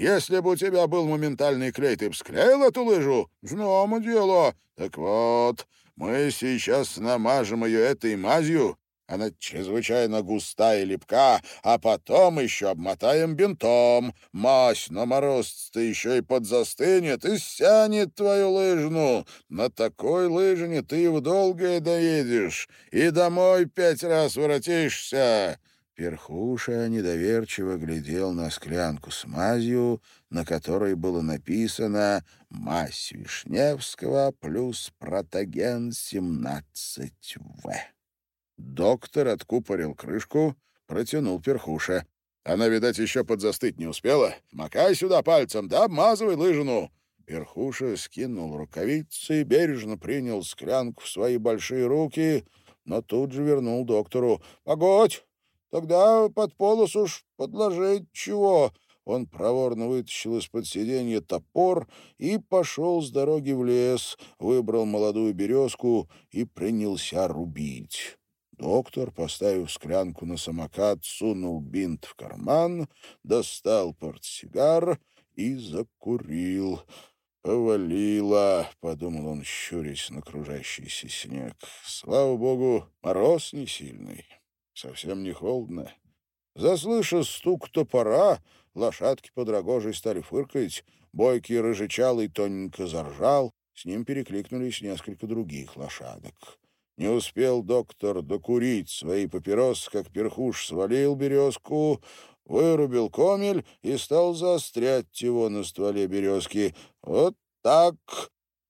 Если бы у тебя был моментальный клей, ты бы склеил эту лыжу? Знамо дело. Так вот, мы сейчас намажем ее этой мазью, Она чрезвычайно густая и липка, а потом еще обмотаем бинтом. Мазь на мороз-то еще и подзастынет и стянет твою лыжну. На такой лыжине ты в долгое доедешь и домой пять раз воротишься». Перхуша недоверчиво глядел на склянку с мазью, на которой было написано «Мазь Вишневского плюс протоген 17В». Доктор откупорил крышку, протянул перхуша. Она, видать, еще подзастыть не успела. Макай сюда пальцем, да обмазывай лыжину. Перхуша скинул рукавицы и бережно принял склянку в свои большие руки, но тут же вернул доктору. «Погодь! Тогда под полос уж подложить чего!» Он проворно вытащил из-под сиденья топор и пошел с дороги в лес, выбрал молодую березку и принялся рубить. Доктор, поставив склянку на самокат, сунул бинт в карман, достал портсигар и закурил. «Повалило», — подумал он, щурясь на кружащийся снег. «Слава богу, мороз не сильный, совсем не холодно». Заслыша стук топора, лошадки под рогожей стали фыркать, бойкий рыжечалый тоненько заржал, с ним перекликнулись несколько других лошадок. Не успел доктор докурить свои папиросы, как перхуш свалил березку, вырубил комель и стал заострять его на стволе березки. Вот так.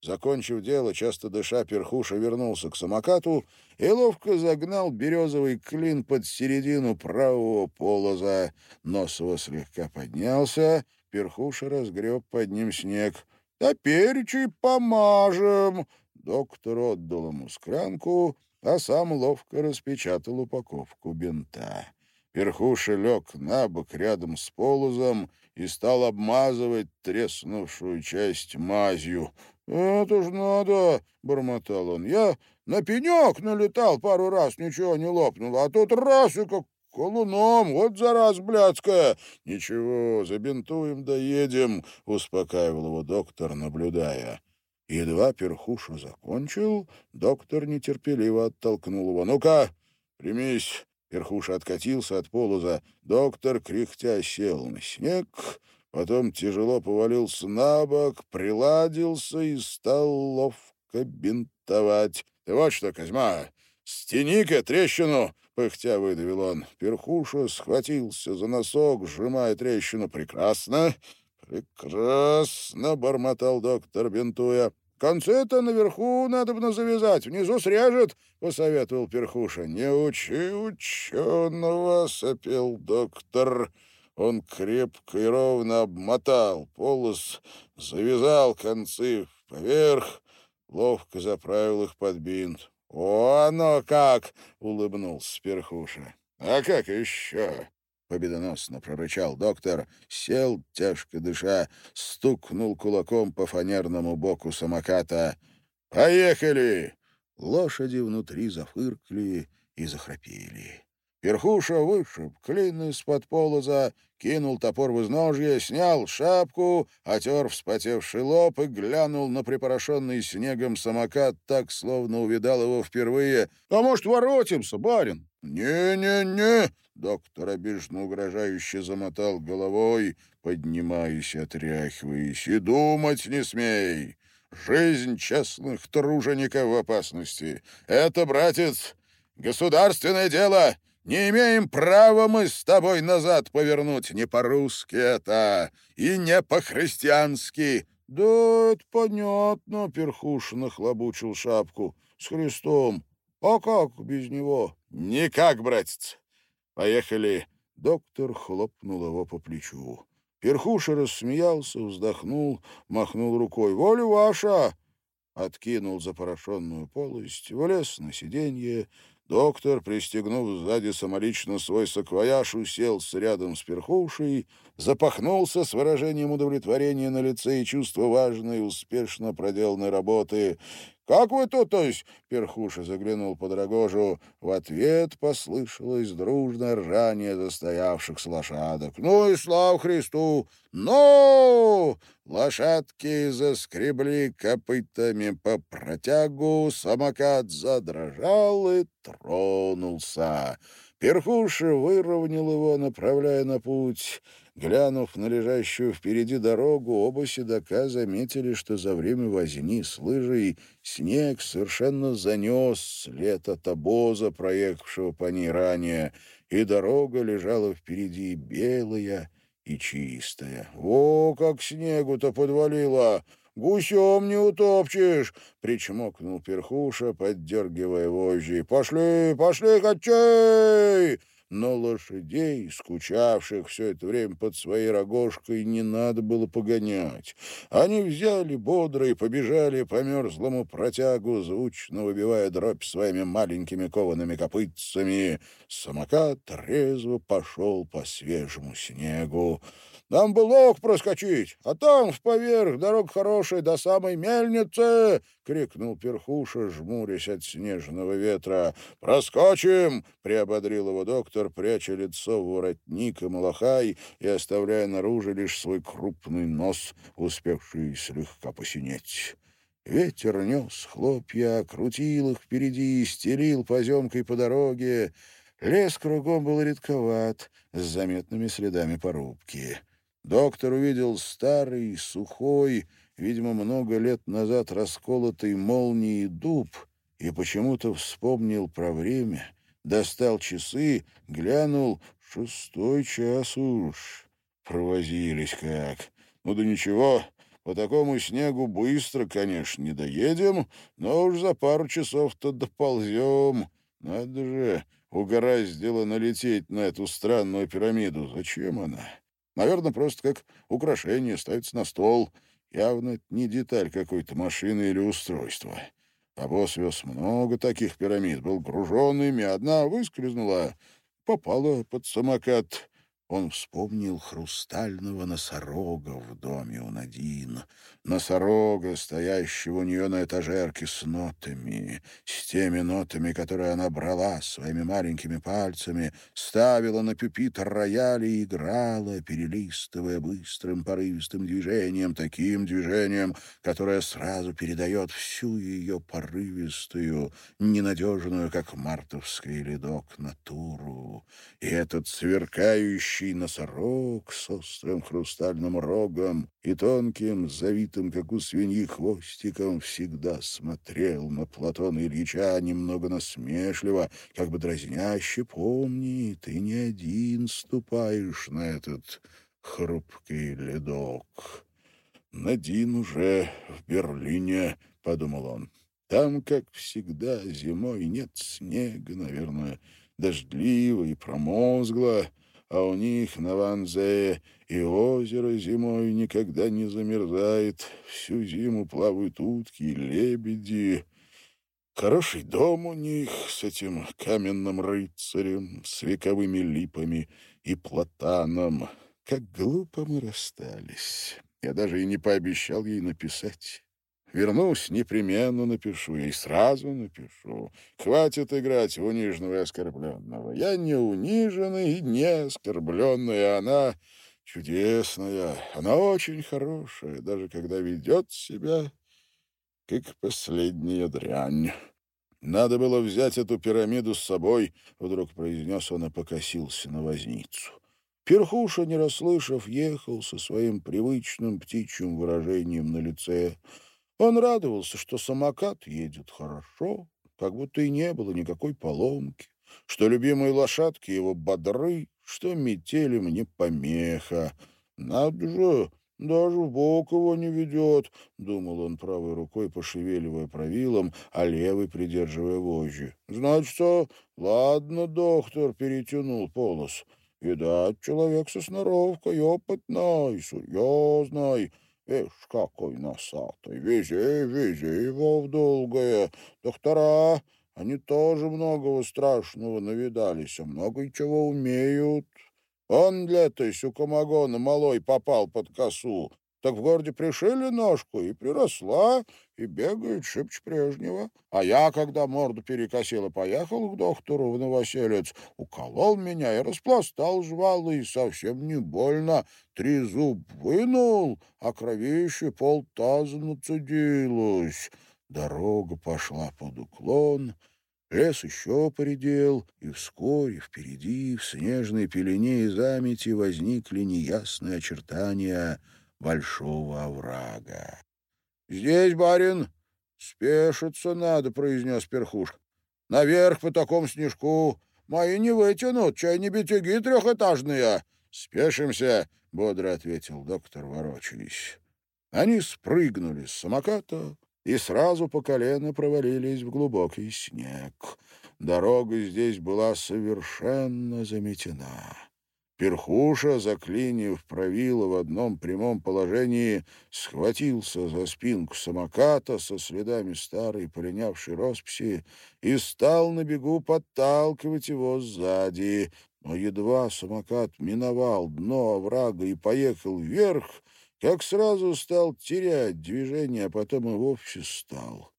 Закончив дело, часто дыша, перхуша вернулся к самокату и ловко загнал березовый клин под середину правого полоза. Нос его слегка поднялся, перхуша разгреб под ним снег. «Теперь чуть помажем!» Доктор отдал ему склянку, а сам ловко распечатал упаковку бинта. Перхуша лег на бок рядом с полозом и стал обмазывать треснувшую часть мазью. «Это ж надо!» — бормотал он. «Я на пенек налетал пару раз, ничего не лопнуло, а тут раз и как колуном, вот зараз блядская!» «Ничего, забинтуем, доедем», — успокаивал его доктор, наблюдая. Едва перхушу закончил, доктор нетерпеливо оттолкнул его. «Ну-ка, примись!» Перхуша откатился от полоза. Доктор, кряхтя, сел на снег, потом тяжело повалился на бок, приладился и стал ловко бинтовать. «Ты вот что, Козьма, стяни-ка трещину!» — пыхтя выдавил он. Перхуша схватился за носок, сжимая трещину. «Прекрасно! Прекрасно!» — бормотал доктор, бинтуя. Концы-то наверху надо бы завязать, внизу срежет, — посоветовал Перхуша. — Не учи ученого, — сопел доктор. Он крепко и ровно обмотал полос, завязал концы поверх, ловко заправил их под бинт. — О, оно как! — улыбнулся Перхуша. — А как еще? победоносно прорычал доктор, сел, тяжко дыша, стукнул кулаком по фанерному боку самоката. «Поехали!» Лошади внутри зафыркли и захрапели. Перхуша вышиб клин из-под полоза, кинул топор в изножье, снял шапку, отер вспотевший лоб и глянул на припорошенный снегом самокат так, словно увидал его впервые. «А может, воротимся, барин?» «Не-не-не!» — доктор обиженно угрожающе замотал головой, поднимаясь отряхиваясь. «И думать не смей! Жизнь честных тружеников в опасности! Это, братец, государственное дело! Не имеем права мы с тобой назад повернуть не по-русски это и не по-христиански!» «Да, это понятно», — Перхуш нахлобучил шапку. «С Христом. А как без него?» «Никак, братец! Поехали!» Доктор хлопнул его по плечу. Перхуша рассмеялся, вздохнул, махнул рукой. «Воля ваша!» Откинул запорошенную полость, влез на сиденье. Доктор, пристегнув сзади самолично свой саквояж, уселся рядом с перхушей, запахнулся с выражением удовлетворения на лице и чувства важной, успешно проделанной работы. «Как вы тут, то есть?» — Перхуша заглянул под рогожу. В ответ послышалось дружное ржание застоявшихся лошадок. «Ну и слава Христу! Ну!» Лошадки заскребли копытами по протягу, самокат задрожал и тронулся. Перхуша выровнял его, направляя на путь. Глянув на лежащую впереди дорогу, оба седока заметили, что за время возни с лыжей снег совершенно занес след от обоза, проехавшего по ней ранее, и дорога лежала впереди белая и чистая. «О, как снегу-то подвалило! Гусем не утопчешь!» — причмокнул перхуша, поддергивая вожжи. «Пошли, пошли, качай!» Но лошадей, скучавших все это время под своей рогожкой, не надо было погонять. Они взяли бодро и побежали по мерзлому протягу, звучно выбивая дробь своими маленькими коваными копытцами. Самокат резво пошел по свежему снегу. Нам бы лог проскочить, а там, в поверх, дорога хорошая до самой мельницы!» — крикнул перхуша, жмурясь от снежного ветра. «Проскочим!» — приободрил его доктор, пряча лицо в воротник и малахай и оставляя наружу лишь свой крупный нос, успевший слегка посинеть. Ветер нес хлопья, крутил их впереди, стелил поземкой по дороге. Лес кругом был редковат, с заметными следами порубки. Доктор увидел старый, сухой, видимо, много лет назад расколотый молнией дуб и почему-то вспомнил про время, достал часы, глянул, шестой час уж. Провозились как. Ну да ничего, по такому снегу быстро, конечно, не доедем, но уж за пару часов-то доползем. Надо же, угораздило налететь на эту странную пирамиду. Зачем она? Наверное, просто как украшение ставится на стол. Явно не деталь какой-то машины или устройства. А босс вез много таких пирамид, был гружен одна выскользнула, попала под самокат. Он вспомнил хрустального носорога в доме у Надин, носорога, стоящего у нее на этажерке с нотами, с теми нотами, которые она брала своими маленькими пальцами, ставила на пюпитр рояля и играла, перелистывая быстрым порывистым движением, таким движением, которое сразу передает всю ее порывистую, ненадежную, как мартовский ледок, натуру. И этот сверкающий летящий носорог с острым хрустальным рогом и тонким, завитым, как у свиньи, хвостиком, всегда смотрел на Платона Ильича немного насмешливо, как бы дразняще. «Помни, ты не один ступаешь на этот хрупкий ледок». «Надин уже в Берлине», — подумал он. «Там, как всегда, зимой нет снега, наверное, дождливо и промозгло, а у них на Ванзе и озеро зимой никогда не замерзает. Всю зиму плавают утки и лебеди. Хороший дом у них с этим каменным рыцарем, с вековыми липами и платаном. Как глупо мы расстались. Я даже и не пообещал ей написать. Вернусь, непременно напишу, и сразу напишу. Хватит играть униженного и оскорбленного. Я не униженный и не оскорбленный, а она чудесная, она очень хорошая, даже когда ведет себя, как последняя дрянь. Надо было взять эту пирамиду с собой, — вдруг произнес он и покосился на возницу. Перхуша, не расслышав, ехал со своим привычным птичьим выражением на лице — он радовался, что самокат едет хорошо, как будто и не было никакой поломки, что любимые лошадки его бодры, что метелем не помеха. Надо же, даже в бок его не ведет, — думал он правой рукой, пошевеливая правилом, а левой придерживая вожжи. — Значит, что? Ладно, доктор перетянул полос. Видать, человек со сноровкой, опытный, серьезный. Ишь, какой носатый! Вези, вези его в долгое. Доктора, они тоже многого страшного навидались, а много чего умеют. Он для этой сюкомагона малой попал под косу. Так в городе пришили ножку и приросла, и бегает шибче прежнего. А я, когда морду перекосил и поехал к доктору в новоселец, уколол меня и распластал жвалы, и совсем не больно. Три зуб вынул, а кровище полтаза нацедилось. Дорога пошла под уклон, лес еще поредел, и вскоре впереди, в снежной пелене и замети, возникли неясные очертания большого оврага. «Здесь, барин, спешиться надо», — произнес перхуш. «Наверх по такому снежку мои не вытянут, чай не битюги трехэтажные». «Спешимся», — бодро ответил доктор, ворочались. Они спрыгнули с самоката и сразу по колено провалились в глубокий снег. Дорога здесь была совершенно заметена. Перхуша, заклинив правила в одном прямом положении, схватился за спинку самоката со следами старой полинявшей росписи и стал на бегу подталкивать его сзади. Но едва самокат миновал дно оврага и поехал вверх, как сразу стал терять движение, а потом и вовсе стал.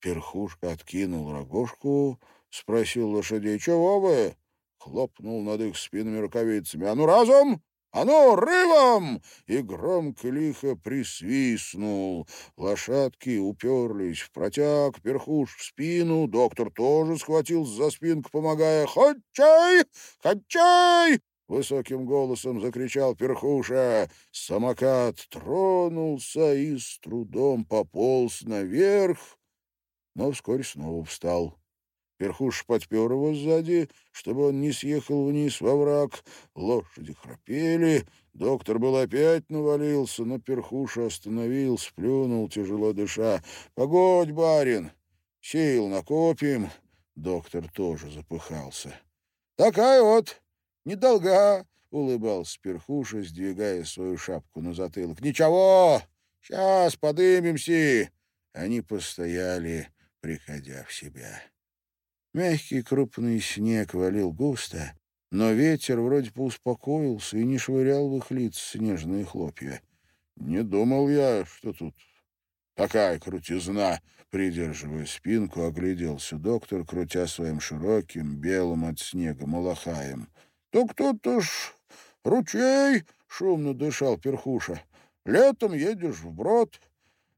Перхушка откинул рогожку, спросил лошадей, «Чего вы?» Хлопнул над их спинами рукавицами. «А ну, разом! А ну, рывом!» И громко лихо присвистнул. Лошадки уперлись в протяг, перхуш в спину. Доктор тоже схватил за спинку, помогая. «Хоть-чай! Хоть-чай!» Высоким голосом закричал перхуша. Самокат тронулся и с трудом пополз наверх, но вскоре снова встал. Перхуш подпер его сзади, чтобы он не съехал вниз во враг. Лошади храпели. Доктор был опять навалился, но Перхуша остановился, плюнул, тяжело дыша. «Погодь, барин! Сил накопим!» Доктор тоже запыхался. «Такая вот, недолга!» — улыбался Перхуша, сдвигая свою шапку на затылок. «Ничего, сейчас подымемся!» Они постояли, приходя в себя. Мягкий крупный снег валил густо, но ветер вроде бы успокоился и не швырял в их лиц снежные хлопья. «Не думал я, что тут такая крутизна!» Придерживая спинку, огляделся доктор, крутя своим широким, белым от снега малахаем. «Так тут-то ж ручей!» — шумно дышал перхуша. «Летом едешь вброд,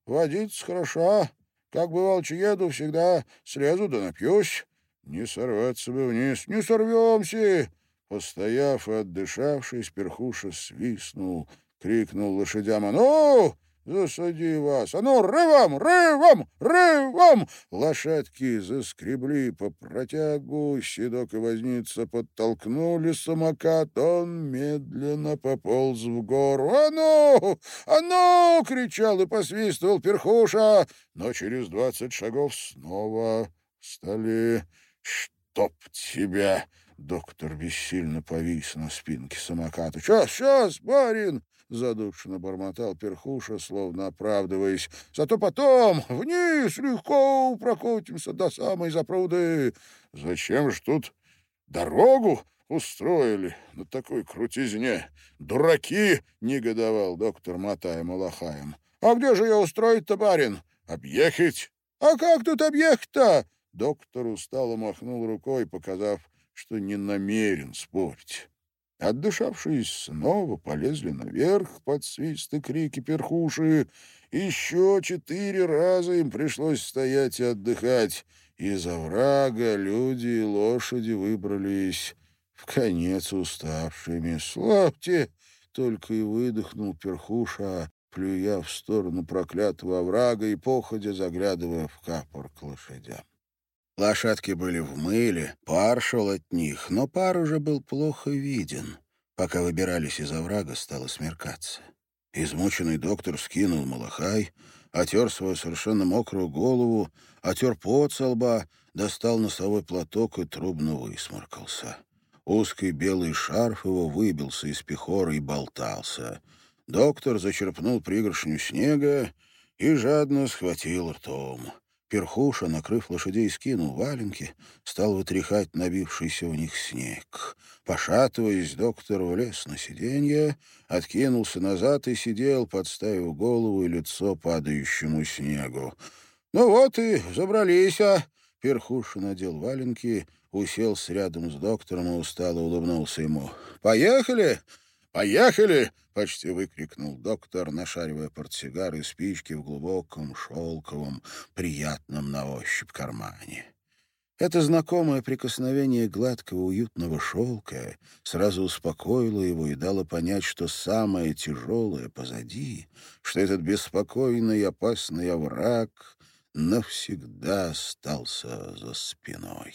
водиться хороша. Как бывалче еду, всегда слезу да напьюсь. Не сорваться бы вниз, не сорвемся! Постояв и отдышавшись, перхуша свистнул, крикнул лошадям «А ну!» Засади вас! А ну, рывом, рывом, рывом! Лошадки заскребли по протягу, седок и возница подтолкнули самокат, он медленно пополз в гору. «А ну! А ну!» — кричал и посвистывал перхуша, но через двадцать шагов снова стали «Чтоб тебя!» Доктор бессильно повис на спинке самоката. «Сейчас, сейчас, барин!» — задушно бормотал перхуша, словно оправдываясь. «Зато потом вниз легко прокатимся до самой запруды. Зачем ж тут дорогу устроили на такой крутизне? Дураки!» — негодовал доктор, мотая малахаем. «А где же я устроить-то, барин? Объехать?» «А как тут объехать-то?» Доктор устало махнул рукой, показав, что не намерен спорить. Отдышавшись, снова полезли наверх под свист и крики перхуши. Еще четыре раза им пришлось стоять и отдыхать. Из оврага люди и лошади выбрались в конец уставшими. «Славьте!» — только и выдохнул перхуша, плюя в сторону проклятого оврага и походя заглядывая в капор к лошадям. Лошадки были в мыле, пар шел от них, но пар уже был плохо виден. Пока выбирались из оврага, стало смеркаться. Измученный доктор скинул малахай, отер свою совершенно мокрую голову, отер пот со лба, достал носовой платок и трубно высморкался. Узкий белый шарф его выбился из пехора и болтался. Доктор зачерпнул пригоршню снега и жадно схватил ртом. Перхуша, накрыв лошадей, скинул валенки, стал вытряхать набившийся в них снег. Пошатываясь, доктор влез на сиденье, откинулся назад и сидел, подставив голову и лицо падающему снегу. «Ну вот и забрались, а!» Перхуша надел валенки, уселся рядом с доктором и устало улыбнулся ему. «Поехали! Поехали!» — почти выкрикнул доктор, нашаривая портсигар и спички в глубоком, шелковом, приятном на ощупь кармане. Это знакомое прикосновение гладкого уютного шелка сразу успокоило его и дало понять, что самое тяжелое позади, что этот беспокойный и опасный овраг навсегда остался за спиной.